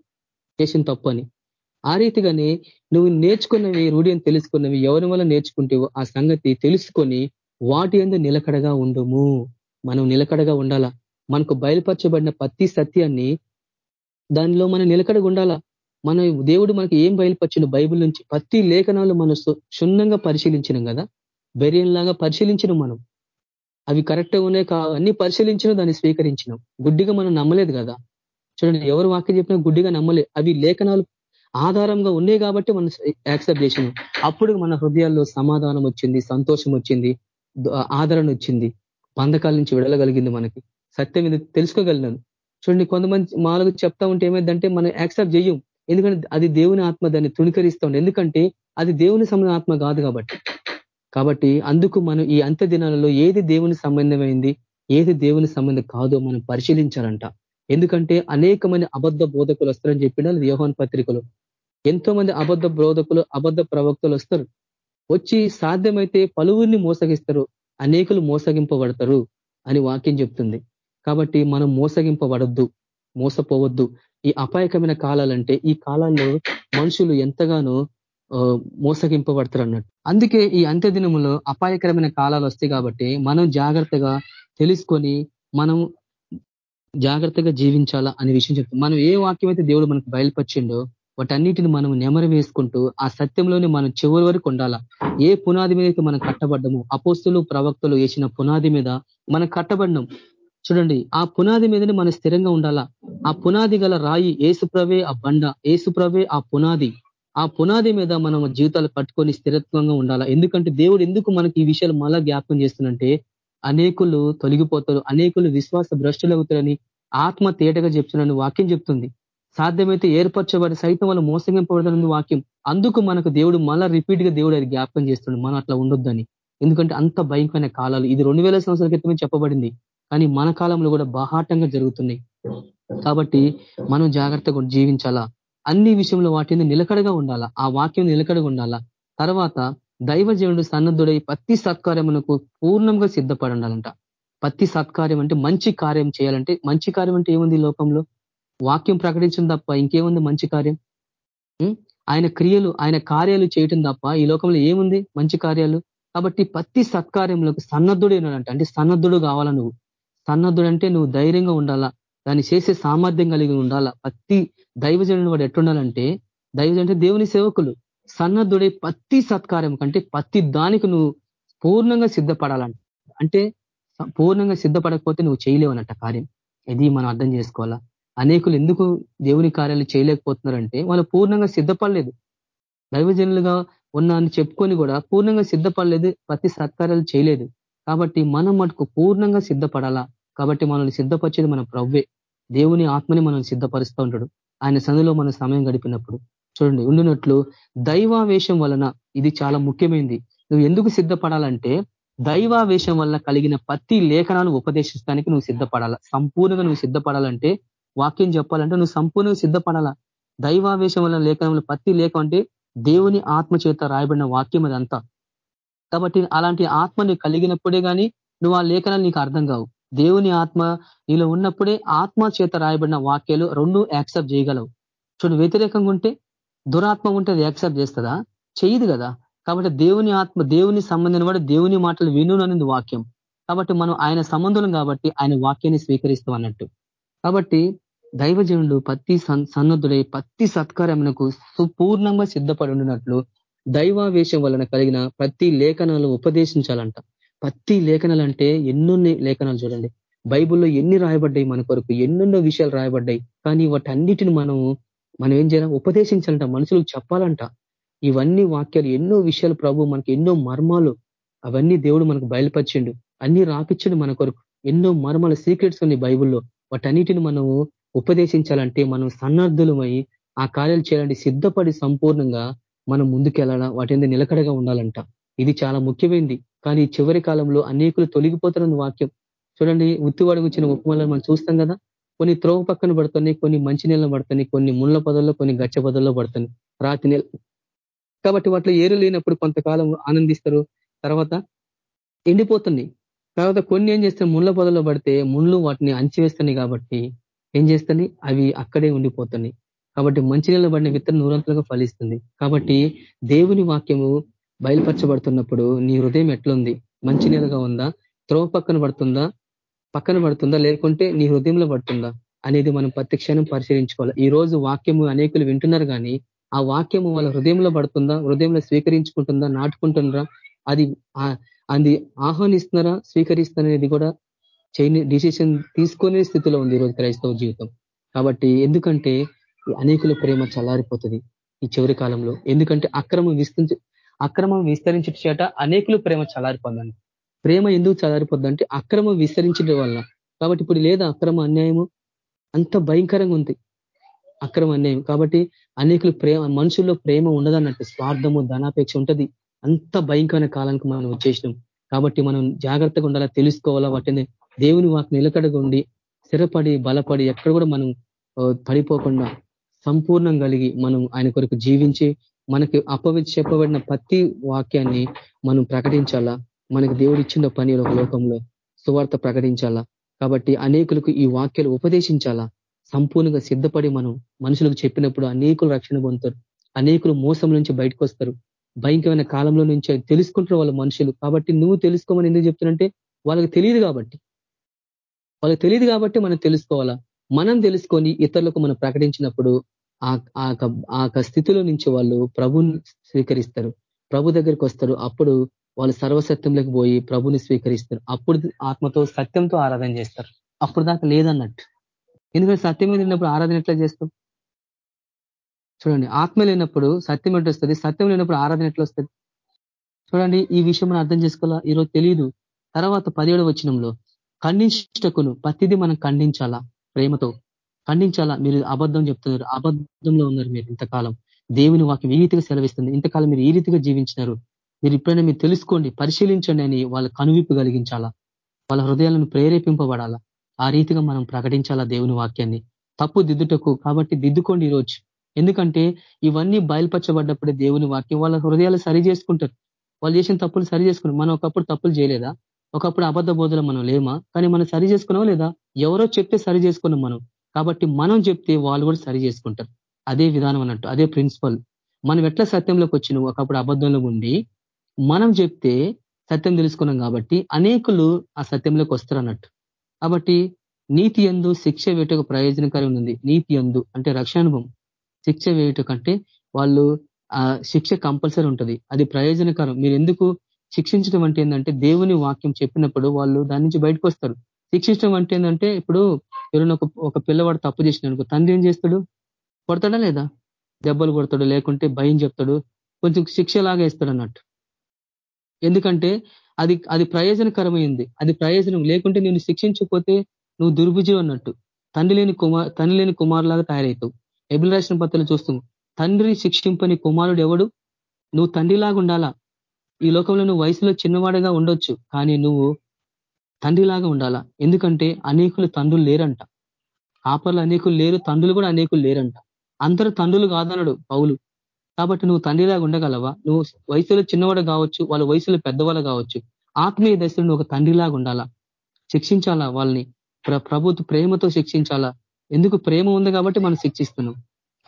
చేసిన తప్పు అని. ఆ రీతిగానే నువ్వు నేర్చుకున్నవి రూఢి తెలుసుకున్నవి ఎవరి వల్ల నేర్చుకుంటేవో ఆ సంగతి తెలుసుకొని వాటి ఎందు నిలకడగా ఉండము. మనం నిలకడగా ఉండాలా? మనకు బయలుపరచబడిన ప్రతి సత్యాన్ని దానిలో మనం నిలకడగా ఉండాలా? మన దేవుడు మనకి ఏం బయలుపరిచిన బైబుల్ నుంచి ప్రతి లేఖనాలు మనం క్షుణ్ణంగా పరిశీలించినాం కదా? లాగా పరిశీలించినాం మనం. అవి కరెక్ట్గా ఉన్నాయి కా అన్ని పరిశీలించిన దాన్ని స్వీకరించినాం. గుడ్డిగా మనం నమ్మలేదు కదా? చూడండి ఎవరు వాక్యం చెప్పినా గుడ్డిగా నమ్మలే. అవి లేఖనాలు ఆధారంగా ఉన్నాయి కాబట్టి మనం యాక్సెప్ట్ చేసినాం. అప్పుడు మన హృదయాల్లో సమాధానం వచ్చింది సంతోషం వచ్చింది ఆదరణ వచ్చింది. బంధకాల నుంచి విడలగలిగింది మనకి. సత్యం ఇది తెలుసుకోగలిగినాను చూడండి కొంతమంది మాలకు చెప్తా ఉంటే ఏమైందంటే మనం యాక్సెప్ట్ చేయం ఎందుకంటే అది దేవుని ఆత్మ దాన్ని తుణికరిస్తూ ఎందుకంటే అది దేవుని సంబంధ ఆత్మ కాదు కాబట్టి. కాబట్టి అందుకు మనం ఈ అంత్య దినాలలో ఏది దేవుని సంబంధమైంది ఏది దేవుని సంబంధం కాదో మనం పరిశీలించాలంట. ఎందుకంటే అనేకమైన అబద్ధ బోధకులు వస్తారని చెప్పిన వ్యూహాన్ పత్రికలు. ఎంతో మంది అబద్ధ బోధకులు అబద్ధ ప్రవక్తలు వస్తారు. వచ్చి సాధ్యమైతే పలువురిని మోసగిస్తారు అనేకులు మోసగింపబడతారు అని వాక్యం చెప్తుంది. కాబట్టి మనం మోసగింపబడద్దు మోసపోవద్దు. ఈ అపాయకమైన కాలాలంటే ఈ కాలాల్లో మనుషులు ఎంతగానో మోసగింపబడతారు అన్నట్టు అందుకే ఈ అంత్య దినములో అపాయకరమైన కాలాలు వస్తాయి కాబట్టి మనం జాగ్రత్తగా తెలుసుకొని మనం జాగ్రత్తగా జీవించాలా అనే విషయం చెప్తాం. మనం ఏ వాక్యం అయితే దేవుడు మనకు బయలుపరిచిండో వాటన్నిటిని మనం నెమరు వేసుకుంటూ ఆ సత్యంలోనే మనం చివరి వరకు ఉండాలా. ఏ పునాది మీద అయితే మనం కట్టబడ్డము అపోస్తులు ప్రవక్తలు వేసిన పునాది మీద మనం కట్టబడ్డం చూడండి ఆ పునాది మీదనే మనం స్థిరంగా ఉండాలా? ఆ పునాది గల రాయి ఏసుప్రవే ఆ బండ. ఏసుప్రవే ఆ పునాది. ఆ పునాది మీద మనం జీవితాలు కట్టుకొని స్థిరత్వంగా ఉండాలా? ఎందుకంటే దేవుడు ఎందుకు మనకి ఈ విషయాలు మళ్ళా జ్ఞాపకం చేస్తున్నంటే అనేకులు తొలగిపోతారు అనేకులు విశ్వాస భ్రష్టులవుతారని ఆత్మ తేటగా చెప్తున్నాను వాక్యం చెప్తుంది. సాధ్యమైతే ఏర్పరచబడి సైతం వాళ్ళు మోసగింపబడదని వాక్యం. అందుకు మనకు దేవుడు మళ్ళా రిపీట్గా దేవుడు అది జ్ఞాపకం చేస్తున్నాడు మనం అట్లా ఉండొద్దని. ఎందుకంటే అంత భయంకరమైన కాలాలు. ఇది రెండు వేల సంవత్సరాల క్రితమే చెప్పబడింది. కానీ మన కాలంలో కూడా బాహాటంగా జరుగుతున్నాయి. కాబట్టి మనం జాగ్రత్తగా జీవించాలా? అన్ని విషయంలో వాటిని నిలకడగా ఉండాలా? ఆ వాక్యం నిలకడగా ఉండాలా? తర్వాత దైవజనుడు సన్నద్ధుడై ప్రతి సత్కార్యమునకు పూర్ణంగా సిద్ధపడండాలంట. ప్రతి సత్కార్యం అంటే మంచి కార్యం చేయాలంటే మంచి కార్యం అంటే ఏముంది లోకంలో? వాక్యం ప్రకటించడం తప్ప ఇంకేముంది మంచి కార్యం? ఆయన క్రియలు ఆయన కార్యాలు చేయటం తప్ప ఈ లోకంలో ఏముంది? మంచి కార్యాలు? కాబట్టి ప్రతి సత్కార్యంలోకి సన్నద్ధుడైనాడంట. అంటే సన్నద్ధుడు కావాలా నువ్వు? సన్నద్ధుడు అంటే నువ్వు ధైర్యంగా ఉండాలా? దాన్ని చేసే సామర్థ్యం కలిగి ఉండాలా? ప్రతి దైవజనుడు వాడు ఎట్టుండాలంటే దైవజనుడు అంటే దేవుని సేవకులు. సన్నద్ధుడే ప్రతి సత్కార్యం కంటే ప్రతి దానికి నువ్వు పూర్ణంగా సిద్ధపడాలంట. అంటే పూర్ణంగా సిద్ధపడకపోతే నువ్వు చేయలేవనట కార్యం. ఇది మనం అర్థం చేసుకోవాలా? అనేకులు ఎందుకు దేవుని కార్యాలు చేయలేకపోతున్నారంటే వాళ్ళు పూర్ణంగా సిద్ధపడలేదు. దైవజనులుగా ఉన్నా అని చెప్పుకొని కూడా పూర్ణంగా సిద్ధపడలేదు ప్రతి సత్కార్యాలు చేయలేదు. కాబట్టి మనం మటుకు పూర్ణంగా సిద్ధపడాలా? కాబట్టి మనల్ని సిద్ధపరిచేది మన ప్రవ్వే. దేవుని ఆత్మని మనల్ని సిద్ధపరుస్తూ ఉంటాడు. ఆయన సన్నిలో మన సమయం గడిపినప్పుడు. చూడండి ఉండినట్లు దైవావేశం వలన ఇది చాలా ముఖ్యమైనది నువ్వు ఎందుకు సిద్ధపడాలంటే దైవావేశం వల్ల కలిగిన ప్రతి లేఖనాలు ఉపదేశిస్తానికి నువ్వు సిద్ధపడాలా? సంపూర్ణంగా నువ్వు సిద్ధపడాలంటే వాక్యం చెప్పాలంటే నువ్వు సంపూర్ణంగా సిద్ధపడాలా? దైవావేశం వల్ల లేఖనంలో ప్రతి లేఖ అంటే దేవుని ఆత్మ చేత రాయబడిన వాక్యం అదంతా. కాబట్టి అలాంటి ఆత్మ కలిగినప్పుడే కానీ నువ్వు ఆ లేఖనాలు నీకు అర్థం కావు. దేవుని ఆత్మ నీలో ఉన్నప్పుడే ఆత్మ చేత రాయబడిన వాక్యాలు రెండు యాక్సెప్ట్ చేయగలవు. చూడు వ్యతిరేకంగా ఉంటే దురాత్మ ఉంటే అది యాక్సెప్ట్ చేస్తుందా? చేయదు కదా. కాబట్టి దేవుని ఆత్మ దేవుని సంబంధించిన వాడు దేవుని మాటలు విను అనేది వాక్యం. కాబట్టి మనం ఆయన సంబంధులం కాబట్టి ఆయన వాక్యాన్ని స్వీకరిస్తాం అన్నట్టు. కాబట్టి దైవజనుడు పత్తి సన్నద్ధుడై పత్తి సత్కారమునకు సుపూర్ణంగా సిద్ధపడి ఉండినట్లు దైవావేశం వలన కలిగిన ప్రతి లేఖనాలు ఉపదేశించాలంట. ప్రతి లేఖనాలు అంటే ఎన్నున్న లేఖనాలు చూడండి. బైబుల్లో ఎన్ని రాయబడ్డాయి మన కొరకు? ఎన్నెన్నో విషయాలు రాయబడ్డాయి. కానీ వాటన్నిటిని మనం మనం ఏం చేయాలి? ఉపదేశించాలంట మనుషులకు చెప్పాలంట. ఇవన్నీ వాక్యాలు ఎన్నో విషయాలు ప్రభు మనకి ఎన్నో మర్మాలు అవన్నీ దేవుడు మనకు బయలుపరిచిండు. అన్ని రాపిచ్చిండు మన కొరకు. ఎన్నో మర్మాల సీక్రెట్స్ ఉన్నాయి బైబుల్లో. వాటన్నిటిని మనము ఉపదేశించాలంటే మనం సన్నద్ధులమై ఆ కార్యాలు చేయాలంటే సిద్ధపడి సంపూర్ణంగా మనం ముందుకెళ్ళాలా? వాటి నిలకడగా ఉండాలంట. ఇది చాలా ముఖ్యమైనది. కానీ చివరి కాలంలో అనేకులు తొలగిపోతారని వాక్యం. చూడండి ఉత్తివాడి వచ్చిన ఉపమాలను మనం చూస్తాం కదా? కొన్ని త్రోవ పక్కన పడుతున్నాయి కొన్ని మంచి నీళ్ళ పడుతున్నాయి కొన్ని ముళ్ళ పొదల్లో కొన్ని గచ్చ పొదల్లో పడుతున్నాయి. రాతి నీళ్ళ. కాబట్టి వాటిలో ఏరు లేనప్పుడు కొంతకాలం ఆనందిస్తారు. తర్వాత ఎండిపోతున్నాయి. తర్వాత కొన్ని ఏం చేస్తాయి? ముళ్ళ పొదలో పడితే ముళ్ళు వాటిని అంచివేస్తున్నాయి కాబట్టి ఏం చేస్తున్నాయి? అవి అక్కడే ఉండిపోతున్నాయి. కాబట్టి మంచి నీళ్ళ పడిన విత్తనం నూరంతలుగా ఫలిస్తుంది. కాబట్టి దేవుని వాక్యము బయలుపరచబడుతున్నప్పుడు నీ హృదయం ఎట్లుంది? మంచి నీళ్ళగా ఉందా? త్రోవ పక్కన పడుతుందా? పక్కన పడుతుందా? లేకుంటే నీ హృదయంలో పడుతుందా? అనేది మనం ప్రతి క్షణం పరిశీలించుకోవాలి. ఈ రోజు వాక్యము అనేకులు వింటున్నారు కానీ ఆ వాక్యము వాళ్ళ హృదయంలో పడుతుందా? హృదయంలో స్వీకరించుకుంటుందా? నాటుకుంటుందా? అది అది ఆహ్వానిస్తున్నారా? స్వీకరిస్తున్నారనేది కూడా చేయని డిసిషన్ తీసుకునే స్థితిలో ఉంది ఈరోజు క్రైస్తవ జీవితం. కాబట్టి ఎందుకంటే అనేకుల ప్రేమ చల్లారిపోతుంది ఈ చివరి కాలంలో. ఎందుకంటే అక్రమం విస్తరించి అక్రమం విస్తరించేట అనేకులు ప్రేమ చల్లారిపోద్దండి ప్రేమ ఎందుకు చల్లారిపోద్దంటే అక్రమం విస్తరించడం వల్ల కాబట్టి ఇప్పుడు లేదా అక్రమ అన్యాయము? అంత భయంకరంగా ఉంది. అక్రమ అన్యాయం. కాబట్టి అనేకులు ప్రేమ మనుషుల్లో ప్రేమ ఉండదన్నట్టు స్వార్థము ధనాపేక్ష ఉంటుంది. అంత భయంకరమైన కాలానికి మనం వచ్చేసినాం. కాబట్టి మనం జాగ్రత్తగా ఉండాలా తెలుసుకోవాలా వాటిని దేవుని వాకి నిలకడగా ఉండి స్థిరపడి బలపడి ఎక్కడ కూడా మనం పడిపోకుండా సంపూర్ణం కలిగి మనం ఆయన కొరకు జీవించి మనకి అపవి చెప్పబడిన ప్రతి వాక్యాన్ని మనం ప్రకటించాలా? మనకి దేవుడు ఇచ్చిన పని ఒక లోకంలో సువార్త ప్రకటించాలా? కాబట్టి అనేకులకు ఈ వాక్యాలు ఉపదేశించాలా? సంపూర్ణంగా సిద్ధపడి మనం మనుషులకు చెప్పినప్పుడు అనేకులు రక్షణ పొందుతారు. అనేకులు మోసం నుంచి బయటకు వస్తారు. భయంకరమైన కాలంలో నుంచి తెలుసుకుంటారు వాళ్ళ మనుషులు. కాబట్టి నువ్వు తెలుసుకోమని ఎందుకు చెప్తున్నంటే వాళ్ళకి తెలియదు కాబట్టి. వాళ్ళకి తెలియదు కాబట్టి మనం తెలుసుకోవాలా? మనం తెలుసుకొని ఇతరులకు మనం ప్రకటించినప్పుడు ఆ యొక్క స్థితిలో నుంచి వాళ్ళు ప్రభుని స్వీకరిస్తారు. ప్రభు దగ్గరికి వస్తారు. అప్పుడు వాళ్ళు సర్వసత్యంలోకి పోయి ప్రభుని స్వీకరిస్తారు. అప్పుడు ఆత్మతో సత్యంతో ఆరాధన చేస్తారు. అప్పుడు దాకా లేదన్నట్టు. ఎందుకంటే సత్యం మీద ఉన్నప్పుడు ఆరాధన ఎట్లా చేస్తాం? చూడండి ఆత్మ లేనప్పుడు సత్యం ఎట్లా వస్తుంది? సత్యం లేనప్పుడు ఆరాధన ఎట్లా వస్తుంది? చూడండి ఈ విషయం మనం అర్థం చేసుకోవాలా? ఈరోజు తెలియదు తర్వాత పదిహేడు వచనంలో ఖండించటకును ప్రతిదీ మనం ఖండించాలా? ప్రేమతో. ఖండించాలా? మీరు అబద్ధం చెప్తున్నారు. అబద్ధంలో ఉన్నారు మీరు ఇంతకాలం. దేవుని వాక్యం ఈ రీతిగా సెలవిస్తుంది. ఇంతకాలం మీరు ఈ రీతిగా జీవించినారు. మీరు ఇప్పుడైనా మీరు తెలుసుకోండి పరిశీలించండి అని వాళ్ళ కనువిప్పు కలిగించాలా? వాళ్ళ హృదయాలను ప్రేరేపింపబడాలా? ఆ రీతిగా మనం ప్రకటించాలా దేవుని వాక్యాన్ని? తప్పు దిద్దుటకు కాబట్టి దిద్దుకోండి ఈరోజు. ఎందుకంటే ఇవన్నీ బయలుపరచబడ్డప్పుడే దేవుని వాక్యం వాళ్ళ హృదయాలు సరి చేసుకుంటారు. వాళ్ళు చేసిన తప్పులు సరి చేసుకుని మనం ఒకప్పుడు తప్పులు చేయలేదా? ఒకప్పుడు అబద్ధ బోధలు మనం లేమా? కానీ మనం సరి చేసుకున్నావా లేదా? ఎవరో చెప్తే సరి చేసుకున్నాం మనం. కాబట్టి మనం చెప్తే వాళ్ళు కూడా సరి చేసుకుంటారు. అదే విధానం అన్నట్టు అదే ప్రిన్సిపల్ మనం ఎట్లా సత్యంలోకి వచ్చినావు ఒకప్పుడు అబద్ధంలో ఉండి మనం చెప్తే సత్యం తెలుసుకున్నాం కాబట్టి అనేకులు ఆ సత్యంలోకి వస్తారు అన్నట్టు. కాబట్టి నీతి ఎందు శిక్ష వేటకు ప్రయోజనకరం ఉంది. నీతి ఎందు అంటే రక్షానుభవం శిక్ష వేయట కంటే వాళ్ళు ఆ శిక్ష కంపల్సరీ ఉంటుంది. అది ప్రయోజనకరం. మీరు ఎందుకు శిక్షించడం అంటే ఏంటంటే దేవుని వాక్యం చెప్పినప్పుడు వాళ్ళు దాని నుంచి బయటకు వస్తారు. శిక్షించడం అంటే ఏంటంటే ఇప్పుడు ఎవరైనా ఒక పిల్లవాడు తప్పు చేసిన తండ్రి ఏం చేస్తాడు? కొడతాడా లేదా? దెబ్బలు కొడతాడు లేకుంటే భయం చెప్తాడు కొంచెం శిక్షలాగా ఇస్తాడు అన్నట్టు. ఎందుకంటే అది అది ప్రయోజనకరమైంది. అది ప్రయోజనం లేకుంటే నేను శిక్షించకపోతే నువ్వు దుర్భుజం అన్నట్టు. తండ్రి లేని కుమార్ తండ్రి లేని కుమారులాగా తయారవుతావు. ఎబిల్ రాసిన పత్రాలు చూస్తాం తండ్రి శిక్షింపని కుమారుడు ఎవడు? నువ్వు తండ్రిలాగా ఉండాలా? ఈ లోకంలో నువ్వు వయసులో చిన్నవాడిగా ఉండొచ్చు కానీ నువ్వు తండ్రిలాగా ఉండాలా? ఎందుకంటే అనేకులు తండ్రులు లేరంట. కాపర్లు అనేకులు లేరు తండ్రులు కూడా అనేకులు లేరంట. అందరు తండ్రులు కాదనడు పౌలు. కాబట్టి నువ్వు తండ్రిలాగా ఉండగలవా? నువ్వు వయసులో చిన్నవాడు కావచ్చు వాళ్ళ వయసులో పెద్దవాళ్ళు కావచ్చు. ఆత్మీయ దశలో నువ్వు ఒక తండ్రిలాగా ఉండాలా? శిక్షించాలా వాళ్ళని? ప్రభుత్వ ప్రేమతో శిక్షించాలా? ఎందుకు ప్రేమ ఉంది కాబట్టి మనం శిక్షిస్తున్నాం.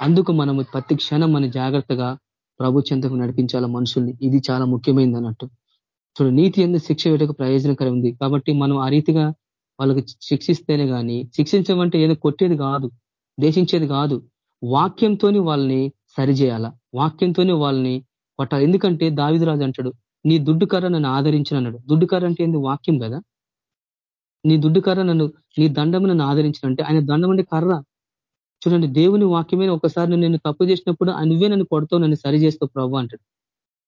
అందుకు మనము ప్రతి క్షణం మన జాగ్రత్తగా ప్రభు చెంతకు నడిపించాలా మనుషుల్ని. ఇది చాలా ముఖ్యమైనది అన్నట్టు. చూడు నీతి ఎందుకు శిక్ష వేటకు ప్రయోజనకరం ఉంది. కాబట్టి మనం ఆ రీతిగా వాళ్ళకి శిక్షిస్తేనే కానీ శిక్షించమంటే ఏదో కొట్టేది కాదు దేశించేది కాదు. వాక్యంతోని వాళ్ళని సరిచేయాల వాక్యంతోనే వాళ్ళని కొట్టాలి? ఎందుకంటే దావిదరాజు అంటాడు నీ దుడ్డు కర్ర నన్ను ఆదరించిన అన్నాడు. దుడ్డు కర్ర అంటే ఏంది? వాక్యం కదా. నీ దుడ్డు కర్ర నన్ను నీ దండం నన్ను ఆదరించినంటే ఆయన దండం అంటే కర్ర. చూడండి దేవుని వాక్యమే ఒకసారి నేను తప్పు చేసినప్పుడు నువ్వే నన్ను కొడతావు నన్ను సరి చేస్తావు ప్రభు అంటాడు.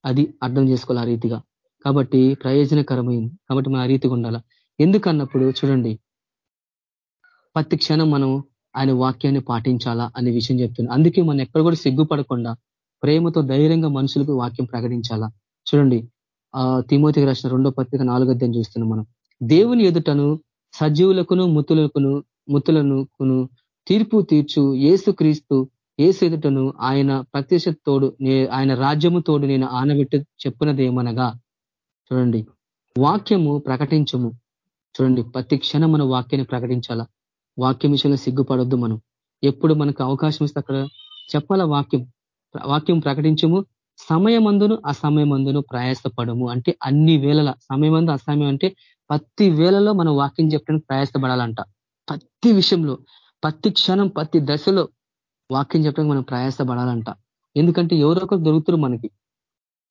అది అర్థం చేసుకోవాలి ఆ రీతిగా. కాబట్టి ప్రయోజనకరమైంది. కాబట్టి మనం ఆ రీతిగా ఉండాలా. ఎందుకన్నప్పుడు చూడండి ప్రతి క్షణం మనం ఆయన వాక్యాన్ని పాటించాలా అనే విషయం చెప్తున్నాను అందుకే మనం ఎక్కడ కూడా సిగ్గుపడకుండా ప్రేమతో ధైర్యంగా మనుషులకు వాక్యం ప్రకటించాలా. చూడండి ఆ తిమోతికి రాసిన రెండో పత్రిక నాలుగో అధ్యాయం చూస్తున్నాం మనం. దేవుని ఎదుటను సజీవులకును ముతులకును ముత్తులను తీర్పు తీర్చు ఏసు క్రీస్తు ఏసు ఎదుటను ఆయన ప్రత్యక్ష తోడు ఆయన రాజ్యము తోడు నేను ఆనబెట్టు చెప్పున్నది ఏమనగా చూడండి. వాక్యము ప్రకటించము. చూడండి ప్రతి క్షణం మన వాక్యాన్ని ప్రకటించాలా? వాక్యం విషయంలో సిగ్గుపడొద్దు మనం. ఎప్పుడు మనకు అవకాశం ఇస్తే అక్కడ చెప్పాల వాక్యం? వాక్యం ప్రకటించము. సమయమందును అసమయమందును ప్రయాసపడము. అంటే అన్ని వేళల. సమయమందు అసమయం అంటే ప్రతి వేళలో మనం వాక్యం చెప్పడానికి ప్రయాసపడాలంట. ప్రతి విషయంలో ప్రతి క్షణం ప్రతి దశలో వాక్యం చెప్పడానికి మనం ప్రయాసపడాలంట. ఎందుకంటే ఎవరో ఒకరు దొరుకుతారు మనకి.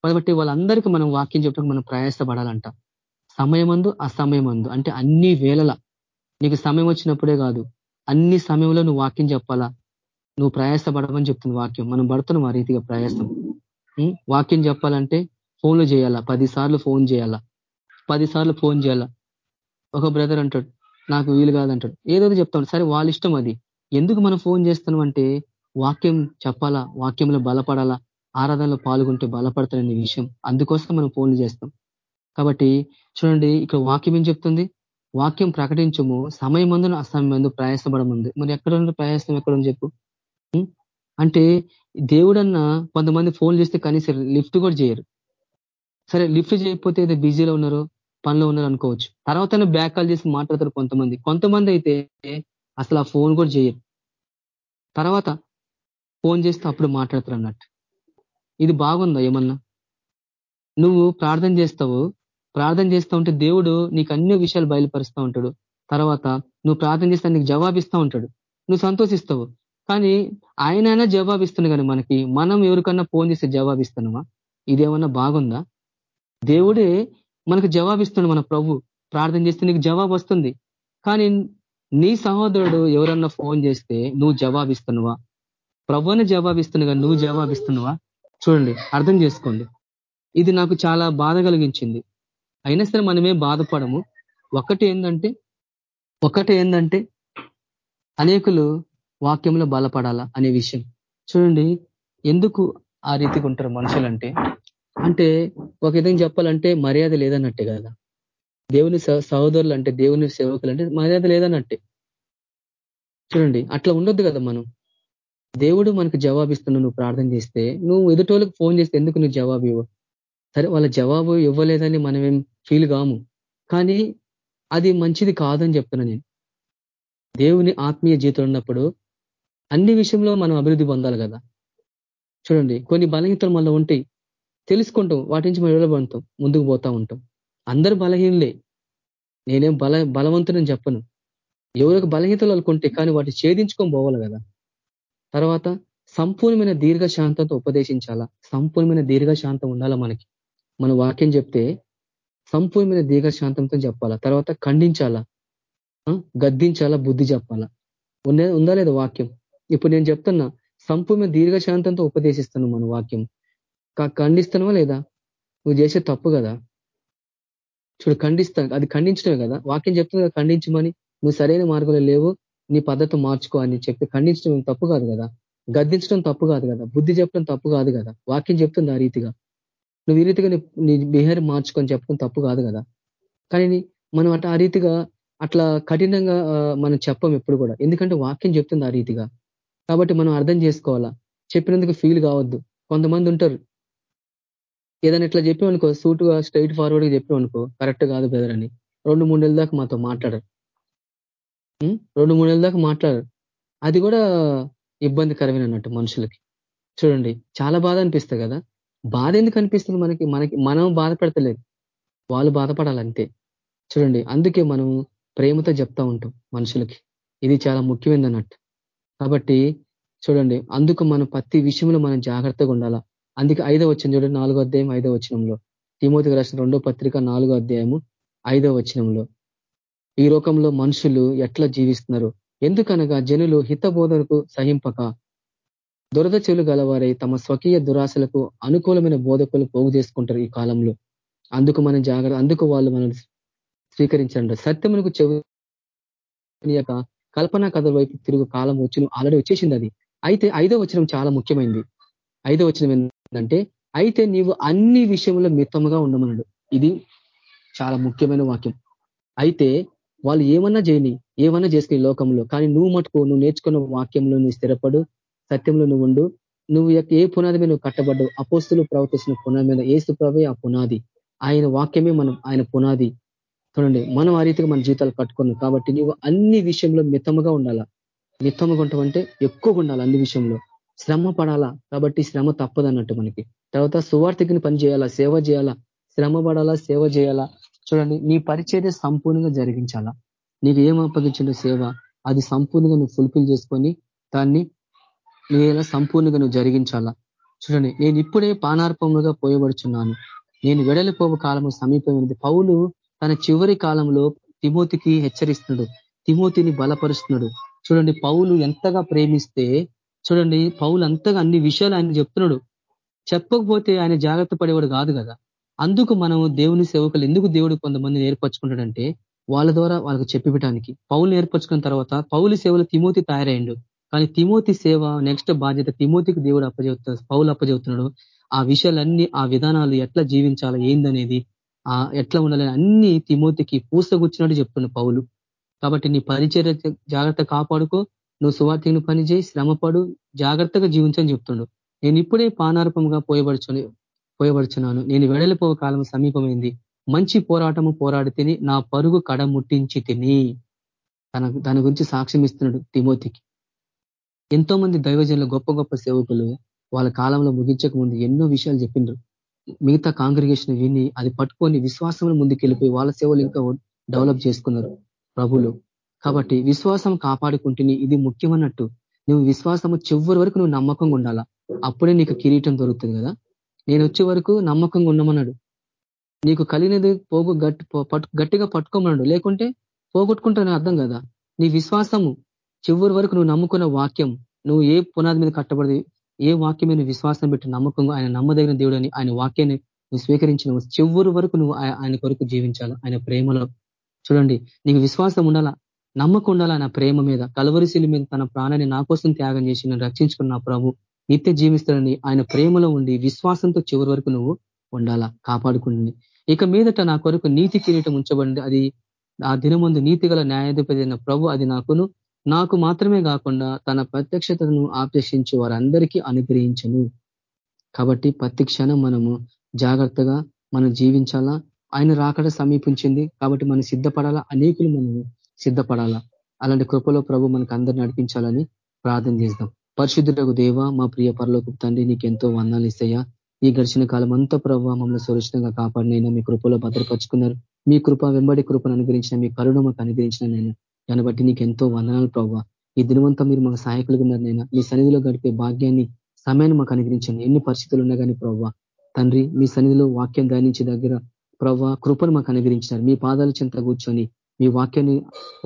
కాబట్టి వాళ్ళందరికీ మనం వాక్యం చెప్పడానికి మనం ప్రయాసపడాలంట. సమయమందు అసమయమందు. అంటే అన్ని వేళల. నీకు సమయం వచ్చినప్పుడే కాదు. అన్ని సమయంలో నువ్వు వాక్యం చెప్పాలా? నువ్వు ప్రయాసపడమని చెప్తుంది వాక్యం. మనం పడుతున్నాం ఆ రీతిగా ప్రయాసం. వాక్యం చెప్పాలంటే ఫోన్లు చేయాలా? పదిసార్లు ఫోన్ చేయాలా? పదిసార్లు ఫోన్ చేయాలా? ఒక బ్రదర్ అంటాడు నాకు వీలు కాదంటాడు. ఏదో చెప్తాడు. సరే వాళ్ళ ఇష్టం అది. ఎందుకు మనం ఫోన్ చేస్తున్నాం అంటే వాక్యం చెప్పాలా? వాక్యంలో బలపడాలా? ఆరాధనలో పాల్గొంటే బలపడతారనే విషయం అందుకోసం మనం ఫోన్లు చేస్తాం. కాబట్టి చూడండి ఇక్కడ వాక్యం ఏం చెప్తుంది? వాక్యం ప్రకటించము సమయం ముందు అసమయం మందు ప్రయాసపడముంది. మరి ఎక్కడ ప్రయాసం ఎక్కడ చెప్పు? అంటే దేవుడన్నా కొంతమంది ఫోన్ చేస్తే కనీసం లిఫ్ట్ కూడా చేయరు. సరే లిఫ్ట్ చేయకపోతే ఏదో బిజీలో ఉన్నారు పనిలో ఉన్నారు అనుకోవచ్చు. తర్వాత బ్యాక్ కాల్ చేసి మాట్లాడతారు కొంతమంది. కొంతమంది అయితే అసలు ఆ ఫోన్ కూడా చేయరు. తర్వాత ఫోన్ చేస్తే అప్పుడు మాట్లాడతారు అన్నట్టు. ఇది బాగుందా ఏమన్నా? నువ్వు ప్రార్థన చేస్తావు. ప్రార్థన చేస్తూ ఉంటే దేవుడు నీకు అన్ని విషయాలు బయలుపరుస్తూ ఉంటాడు. తర్వాత నువ్వు ప్రార్థన చేస్తే నీకు జవాబిస్తూ ఉంటాడు. నువ్వు సంతోషిస్తావు. కానీ ఆయనైనా జవాబిస్తున్నాడు కానీ మనకి మనం ఎవరికన్నా ఫోన్ చేస్తే జవాబిస్తున్నామా ఇదేమన్నా బాగుందా? దేవుడే మనకు జవాబిస్తున్నాడు మన ప్రభు. ప్రార్థన చేస్తే నీకు జవాబు వస్తుంది. కానీ నీ సహోదరుడు ఎవరన్నా ఫోన్ చేస్తే నువ్వు జవాబిస్తున్నావా ప్రభుని జవాబిస్తున్నా నువ్వు జవాబిస్తున్నావా? చూడండి అర్థం చేసుకోండి. ఇది నాకు చాలా బాధ కలిగించింది. అయినా సరే మనమే బాధపడము. ఒకటి ఏంటంటే ఒకటి ఏంటంటే అనేకులు వాక్యంలో బలపడాలా అనే విషయం. చూడండి ఎందుకు ఆ రీతిగా ఉంటారు మనుషులంటే అంటే ఒక విధంగా చెప్పాలంటే మర్యాద లేదన్నట్టే కదా. దేవుని సహోదరులు అంటే దేవుని సేవకులు అంటే మర్యాద లేదన్నట్టే. చూడండి అట్లా ఉండొద్దు కదా మనం. దేవుడు మనకు జవాబిస్తున్నావు నువ్వు ప్రార్థన చేస్తే నువ్వు ఎదుటోళ్ళకి ఫోన్ చేస్తే ఎందుకు నువ్వు జవాబు ఇవ్వ? సరే వాళ్ళ జవాబు ఇవ్వలేదని మనమేం ఫీల్ కాము. కానీ అది మంచిది కాదని చెప్తున్నా నేను. దేవుని ఆత్మీయ జీవితం ఉన్నప్పుడు అన్ని విషయంలో మనం అభివృద్ధి పొందాలి కదా. చూడండి కొన్ని బలహీనతలు మళ్ళీ ఉంటాయి. తెలుసుకుంటాం వాటి నుంచి మనం వెళ్ళబడతాం ముందుకు పోతా ఉంటాం. అందరు బలహీనలే. నేనేం బల బలవంతుని చెప్పను. ఎవరికి బలహీనతలు అనుకుంటే కానీ వాటి ఛేదించుకొని పోవాలి కదా. తర్వాత సంపూర్ణమైన దీర్ఘశాంతంతో ఉపదేశించాలా? సంపూర్ణమైన దీర్ఘశాంతం ఉండాలా మనకి? మన వాక్యం చెప్తే సంపూర్ణమైన దీర్ఘశాంతంతో చెప్పాలా? తర్వాత ఖండించాలా? గద్దించాలా? బుద్ధి చెప్పాలా? ఉందా లేదా వాక్యం? ఇప్పుడు నేను చెప్తున్నా సంపూర్ణ దీర్ఘశాంతంతో ఉపదేశిస్తాను మన వాక్యం. ఖండిస్తానవా లేదా? నువ్వు చేసే తప్పు కదా? చూడు ఖండిస్తా అది ఖండించడమే కదా? వాక్యం చెప్తుంది కదా ఖండించమని. నువ్వు సరైన మార్గంలో లేవు. నీ పద్ధతి మార్చుకో అని చెప్పి ఖండించడం తప్పు కాదు కదా? గద్దించడం తప్పు కాదు కదా? బుద్ధి చెప్పడం తప్పు కాదు కదా? వాక్యం చెప్తుంది ఆ రీతిగా. నువ్వు ఈ రీతిగా నీ బిహేవియర్ మార్చుకొని చెప్పడం తప్పు కాదు కదా? కానీ మనం అట్లా ఆ రీతిగా అట్లా కఠినంగా మనం చెప్పం ఎప్పుడు కూడా. ఎందుకంటే వాక్యం చెప్తుంది ఆ రీతిగా. కాబట్టి మనం అర్థం చేసుకోవాలా? చెప్పినందుకు ఫీల్ కావద్దు. కొంతమంది ఉంటారు. ఏదైనా ఇట్లా చెప్పామనుకో సూటుగా స్ట్రైట్ ఫార్వర్డ్గా చెప్పామనుకో కరెక్ట్ కాదు బెదర్ అని. రెండు మూడు నెలల దాకా మాతో మాట్లాడరు. రెండు మూడు నెలల దాకా మాట్లాడరు. అది కూడా ఇబ్బందికరమైన అన్నట్టు మనుషులకి. చూడండి చాలా బాధ అనిపిస్తుంది కదా? బాధ ఎందుకు అనిపిస్తుంది మనకి? మనకి మనం బాధపడతలేదు. వాళ్ళు బాధపడాలంతే. చూడండి అందుకే మనం ప్రేమతో చెప్తా ఉంటాం మనుషులకి. ఇది చాలా ముఖ్యమైనది అన్నట్టు. కాబట్టి చూడండి అందుకు మనం ప్రతి విషయంలో మనం జాగ్రత్తగా ఉండాలా? అందుకే ఐదో వచ్చిన చూడండి నాలుగో అధ్యాయం ఐదో వచనంలో. తిమోతికి రాసిన రెండో పత్రిక నాలుగో అధ్యాయము ఐదో వచనంలో. ఈ లోకంలో మనుషులు ఎట్లా జీవిస్తున్నారు? ఎందుకనగా జనులు హితబోధనకు సహింపక దురద చెలు గలవారై తమ స్వకీయ దురాశలకు అనుకూలమైన బోధకులు పోగు చేసుకుంటారు ఈ కాలంలో. అందుకు మనం జాగ్రత్త అందుకు వాళ్ళు మనం స్వీకరించండి సత్యమునకు చెవి కల్పనా కథల వైపు తిరుగు కాలం వచ్చి ఆల్రెడీ వచ్చేసింది అది. అయితే ఐదో వచనం చాలా ముఖ్యమైనది ఐదో వచనం ఏంటంటే అయితే నీవు అన్ని విషయంలో మిత్తముగా ఉండమన్నాడు. ఇది చాలా ముఖ్యమైన వాక్యం. అయితే వాళ్ళు ఏమన్నా చేయని ఏమన్నా చేసుకుని లోకంలో కానీ నువ్వు మటుకు నువ్వు నేర్చుకున్న వాక్యంలో నువ్వు స్థిరపడు సత్యంలో నువ్వు ఉండు. నువ్వు ఏ పునాది మీద నువ్వు కట్టబడ్డావు అపోస్తులు ప్రవర్తిస్తున్న పునాది మీద ఏసు ప్రభే ఆ పునాది. ఆయన వాక్యమే మనం ఆయన పునాది. చూడండి మనం ఆ రీతిగా మన జీవితాలు కట్టుకున్నాం కాబట్టి నువ్వు అన్ని విషయంలో మితముగా ఉండాలా? మితముగా ఉంటామంటే ఎక్కువగా ఉండాలి అన్ని విషయంలో? శ్రమ పడాలా? కాబట్టి శ్రమ తప్పదన్నట్టు మనకి. తర్వాత సువార్థికిని పని చేయాలా? సేవ చేయాలా? శ్రమ పడాలా? సేవ చేయాలా? చూడండి నీ పరిచర్య సంపూర్ణంగా జరిగించాలా? నీకు ఏం అప్పగించిన సేవ? అది సంపూర్ణంగా నువ్వు ఫుల్ఫిల్ చేసుకొని దాన్ని నువ్వు సంపూర్ణంగా నువ్వు జరిగించాలా? చూడండి నేను ఇప్పుడే పానార్పములుగా పోయబడుచున్నాను. నేను వెడలిపోవ కాలము సమీపమైనది. పౌలు తన చివరి కాలంలో తిమోతికి హెచ్చరిస్తున్నాడు. తిమోతిని బలపరుస్తున్నాడు. చూడండి పౌలు ఎంతగా ప్రేమిస్తే చూడండి పౌలు అంతగా అన్ని విషయాలు ఆయన చెప్తున్నాడు. చెప్పకపోతే ఆయన జాగ్రత్త పడేవాడు కాదు కదా. అందుకు మనం దేవుని సేవకులు ఎందుకు దేవుడు కొంతమంది నేర్పరచుకుంటాడంటే వాళ్ళ ద్వారా వాళ్ళకు చెప్పిపెట్టడానికి పౌలు నేర్పరచుకున్న తర్వాత పౌలు సేవలు తిమోతి తయారయ్యండు. కానీ తిమోతి సేవ నెక్స్ట్ బాధ్యత తిమోతికి దేవుడు అప్పచెబుతాడు పౌలు అప్పచెబుతున్నాడు ఆ విషయాలన్నీ ఆ విధానాలు ఎట్లా జీవించాలి ఏందనేది ఆ ఎట్లా ఉండాలని అన్ని తిమోతికి పూసగుచ్చినట్టు చెప్తున్న పౌలు. కాబట్టి నీ పరిచర్య జాగ్రత్త కాపాడుకో నువ్వు సువార్థిని పనిచేయి శ్రమపడు జాగ్రత్తగా జీవించని చెప్తుండు నేను ఇప్పుడే పానార్పంగా పోయబడుచుని పోయబడుచున్నాను నేను వెడలిపో కాలం సమీపమైంది. మంచి పోరాటము పోరాడితేని నా పరుగు కడ ముట్టించి తిని. తన దాని గురించి సాక్ష్యం ఇస్తున్నాడు తిమోతికి. ఎంతో మంది దైవజనులు గొప్ప గొప్ప సేవకులు వాళ్ళ కాలంలో ముగించక ముందు ఎన్నో విషయాలు చెప్పిండ్రు. మిగతా కాంగ్రిగేషన్ విని అది పట్టుకొని విశ్వాసంలో ముందుకెళ్ళిపోయి వాళ్ళ సేవలు ఇంకా డెవలప్ చేసుకున్నారు ప్రభులు. కాబట్టి విశ్వాసం కాపాడుకుంటుని ఇది ముఖ్యమన్నట్టు నువ్వు విశ్వాసము చివరి వరకు నువ్వు నమ్మకంగా ఉండాలా? అప్పుడే నీకు కిరీటం దొరుకుతుంది కదా? నేను వచ్చే వరకు నమ్మకంగా ఉండమన్నాడు. నీకు కలిగినది పోగు గట్టి గట్టిగా పట్టుకోమన్నాడు. లేకుంటే పోగొట్టుకుంటానని అర్థం కదా? నీ విశ్వాసము చివరి వరకు నువ్వు నమ్ముకున్న వాక్యం. నువ్వు ఏ పునాది మీద కట్టబడి ఏ వాక్యం మీద విశ్వాసం పెట్టి నమ్మకంగా ఆయన నమ్మదగిన దేవుడని ఆయన వాక్యాన్ని నువ్వు స్వీకరించిన చివరి వరకు నువ్వు ఆయన కొరకు జీవించాలా. ఆయన ప్రేమలో. చూడండి నీకు విశ్వాసం ఉండాలా? నమ్మకం ఉండాలా ఆయన ప్రేమ మీద? కలవరిశిలి మీద తన ప్రాణాన్ని నా కోసం త్యాగం చేసి నేను రక్షించుకున్న ప్రభు. నిత్య జీవిస్తాడని ఆయన ప్రేమలో ఉండి విశ్వాసంతో చివరి వరకు నువ్వు ఉండాలా? కాపాడుకుంటుంది ఇక మీదట నా కొరకు నీతి కిరీటం ఉంచబడింది. అది ఆ దినముందు నీతి గల న్యాయాధిపతి అయిన ప్రభు అది నాకును నాకు మాత్రమే కాకుండా తన ప్రత్యక్షతను ఆపేక్షించి వారందరికీ అనుగ్రహించను. కాబట్టి ప్రతి క్షణం మనము జాగ్రత్తగా మనం జీవించాలా? ఆయన రాకడ సమీపించింది కాబట్టి మనం సిద్ధపడాలా? అనేకులు మనము సిద్ధపడాలా? అలాంటి కృపలో ప్రభు మనకు అందరు నడిపించాలని ప్రార్థన చేద్దాం. పరిశుద్ధులకు దేవ మా ప్రియ పరలోకి తండ్రి నీకు ఎంతో వందాలు ఇస్తాయా ఈ గడిచిన కాలం అంతా ప్రభావ మమ్మల్ని సురక్షితంగా కాపాడినైనా మీ కృపలో భద్రపరుచుకున్నారు. మీ కృప వెంబడి కృపను అనుగ్రహించిన మీ కరుణ మాకు అనుగ్రహించిన నేను. దాన్ని బట్టి నీకు ఎంతో వందనాలు ప్రభావ ఈ దినవంతా మీరు మాకు సహాయకులుగా ఉన్నారు నేను. మీ సన్నిధిలో గడిపే భాగ్యాన్ని సమయాన్ని మాకు అనుగ్రహించండి. ఎన్ని పరిస్థితులు ఉన్నా కానీ ప్రభావ తండ్రి మీ సన్నిధిలో వాక్యం ధ్యానించే దగ్గర ప్రభావ కృపను మాకు అనుగ్రహించినారు. మీ పాదాల చెంత కూర్చొని మీ వాక్యాన్ని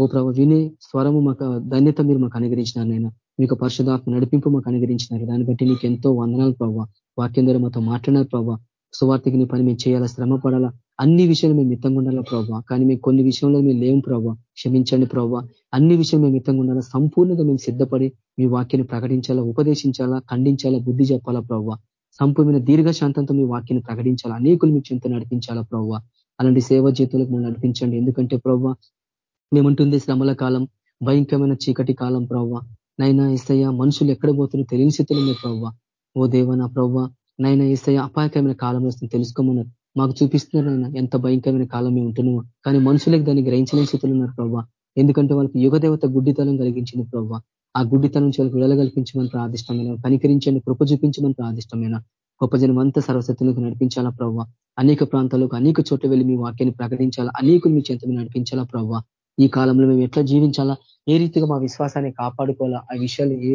ఓ ప్రభావ వినే స్వరము మాకు ధన్యత మీరు మాకు అనుగ్రహించినారు నేను. మీకు పరిశుధాత్మ నడిపింపు మాకు అనుగ్రహించినారు. దాన్ని బట్టి నీకు ఎంతో వందనాలు ప్రభావ వాక్యం ద్వారా మాతో మాట్లాడినారు ప్రభావ సువార్తకి నీ పని మేము చేయాలా? శ్రమ పడాలా? అన్ని విషయాలు మేము మిత్తంగా ఉండాలా ప్రభావ కానీ మేము కొన్ని విషయంలో మేము లేవు ప్రభావ క్షమించండి ప్రభావ అన్ని విషయాలు మేము మిత్తంగా ఉండాలా? సంపూర్ణంగా మేము సిద్ధపడి మీ వాక్యాన్ని ప్రకటించాలా? ఉపదేశించాలా? ఖండించాలా? బుద్ధి చెప్పాలా ప్రభావ సంపూర్ణ దీర్ఘశాంతంతో మీ వాక్యాన్ని ప్రకటించాలా? అనేకులు మీ చింత నడిపించాలా ప్రభావ అలాంటి సేవ జీతులకు మనం నడిపించండి. ఎందుకంటే ప్రభావ మేముంటుంది శ్రమల కాలం భయంకరమైన చీకటి కాలం ప్రవ్వ నైనా ఇస్తయ్య మనుషులు ఎక్కడ పోతున్నారు? తెలియని స్థితిలో మీరు ప్రవ్వ. ఓ దేవ నా ప్రవ్వ నైనా ఇస్తయ్య అపాయకరమైన కాలం వస్తుంది తెలుసుకోమన్నారు. మాకు చూపిస్తున్నారు ఆయన ఎంత భయంకరమైన కాలం మేము ఉంటున్నామో. కానీ మనుషులకు దాన్ని గ్రహించలేని స్థితిలో ఉన్నారు ప్రవ్వ. ఎందుకంటే వాళ్ళకి యుగదేవత గుడ్డితనం కలిగించింది ప్రవ్వ. ఆ గుడ్డితనం నుంచి వాళ్ళకి విడల కల్పించమని ప్రాదిష్టమైన కనికరించండి కృప చూపించమని ప్రాదిష్టమైన గొప్ప జనం అంతా సర్వశక్తులకు నడిపించాలా ప్రవ్వ. అనేక ప్రాంతాలకు అనేక చోట్ల వెళ్ళి మీ వాక్యాన్ని ప్రకటించాలా అనేకులు మీ చెంతకు నడిపించాలా ప్రవ్వ. ఈ కాలంలో మేము ఎట్లా జీవించాలా? ఏ రీతిగా మా విశ్వాసాన్ని కాపాడుకోవాలా? ఆ విషయాలు ఏ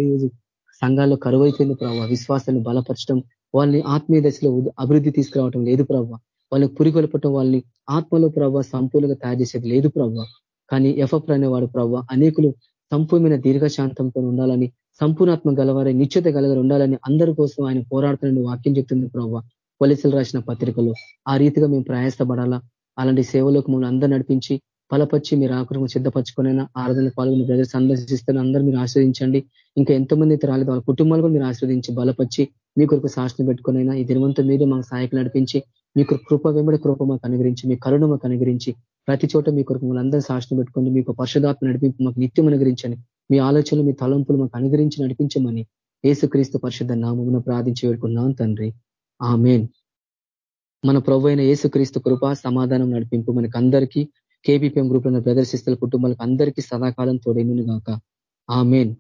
సంఘాల్లో కరువైపోయింది ప్రభావ? విశ్వాసాన్ని బలపరచడం వాళ్ళని ఆత్మీయ దశలో అభివృద్ధి తీసుకురావటం లేదు ప్రభావ. వాళ్ళకి పురిగొలపటం వాళ్ళని ఆత్మలో ప్రభావ సంపూర్ణంగా తయారు చేసేది లేదు ప్రభావ. కానీ ఎఫ్ఎఫ్ అనేవాడు ప్రభావ అనేకులు సంపూర్ణమైన దీర్ఘశాంతంతో ఉండాలని సంపూర్ణాత్మ గలవారే నిశ్చిత గలగారు ఉండాలని అందరి కోసం ఆయన పోరాడుతున్న వాక్యం చెప్తుంది ప్రభావ. పోలీసులు రాసిన పత్రికలో ఆ రీతిగా మేము ప్రయాసపడాలా? అలాంటి సేవలోకి మమ్మల్ని అందరూ నడిపించి బలపరిచి మీరు ఆకృతం సిద్ధపరచుకునైనా ఆరాధన పాల్గొని బ్రదర్స్ సందర్శిస్తున్న అందరూ మీరు ఆశ్రదించండి ఇంకా ఎంతమంది అయితే రాలేదు వాళ్ళ కుటుంబాలు కూడా మీరు ఆశ్రదించి బలపరిచి మీ కొరకు సాక్షిని పెట్టుకునైనా ఈ దినవంతా మీరే మాకు సహాయకులు నడిపించి మీకు కృప వెంబడి కృప మాకు అనుగ్రహించి మీ కరుణ మాకు అనుగ్రహించి ప్రతి చోట మీ కొరకు మమ్మల్ని అందరూ సాక్షిని పెట్టుకుని మీకు పరిశుధాత్మ నడిపింపు మాకు నిత్యం అనుగ్రహించండి. మీ ఆలోచనలు మీ తలంపులు మాకు అనుగ్రహించి నడిపించమని ఏసుక్రీస్తు పరిశుద్ధ నామమున ప్రార్థించి వేడుకున్నాం తండ్రి. ఆమెన్. మన ప్రభు అయిన ఏసుక్రీస్తు కృప సమాధానం నడిపింపు మనకందరికీ. కేబీపీఎం గ్రూప్లో ప్రదర్శిస్తున్న కుటుంబాలకు అందరికీ సదాకాలం తోడైనను గాక. ఆమెన్.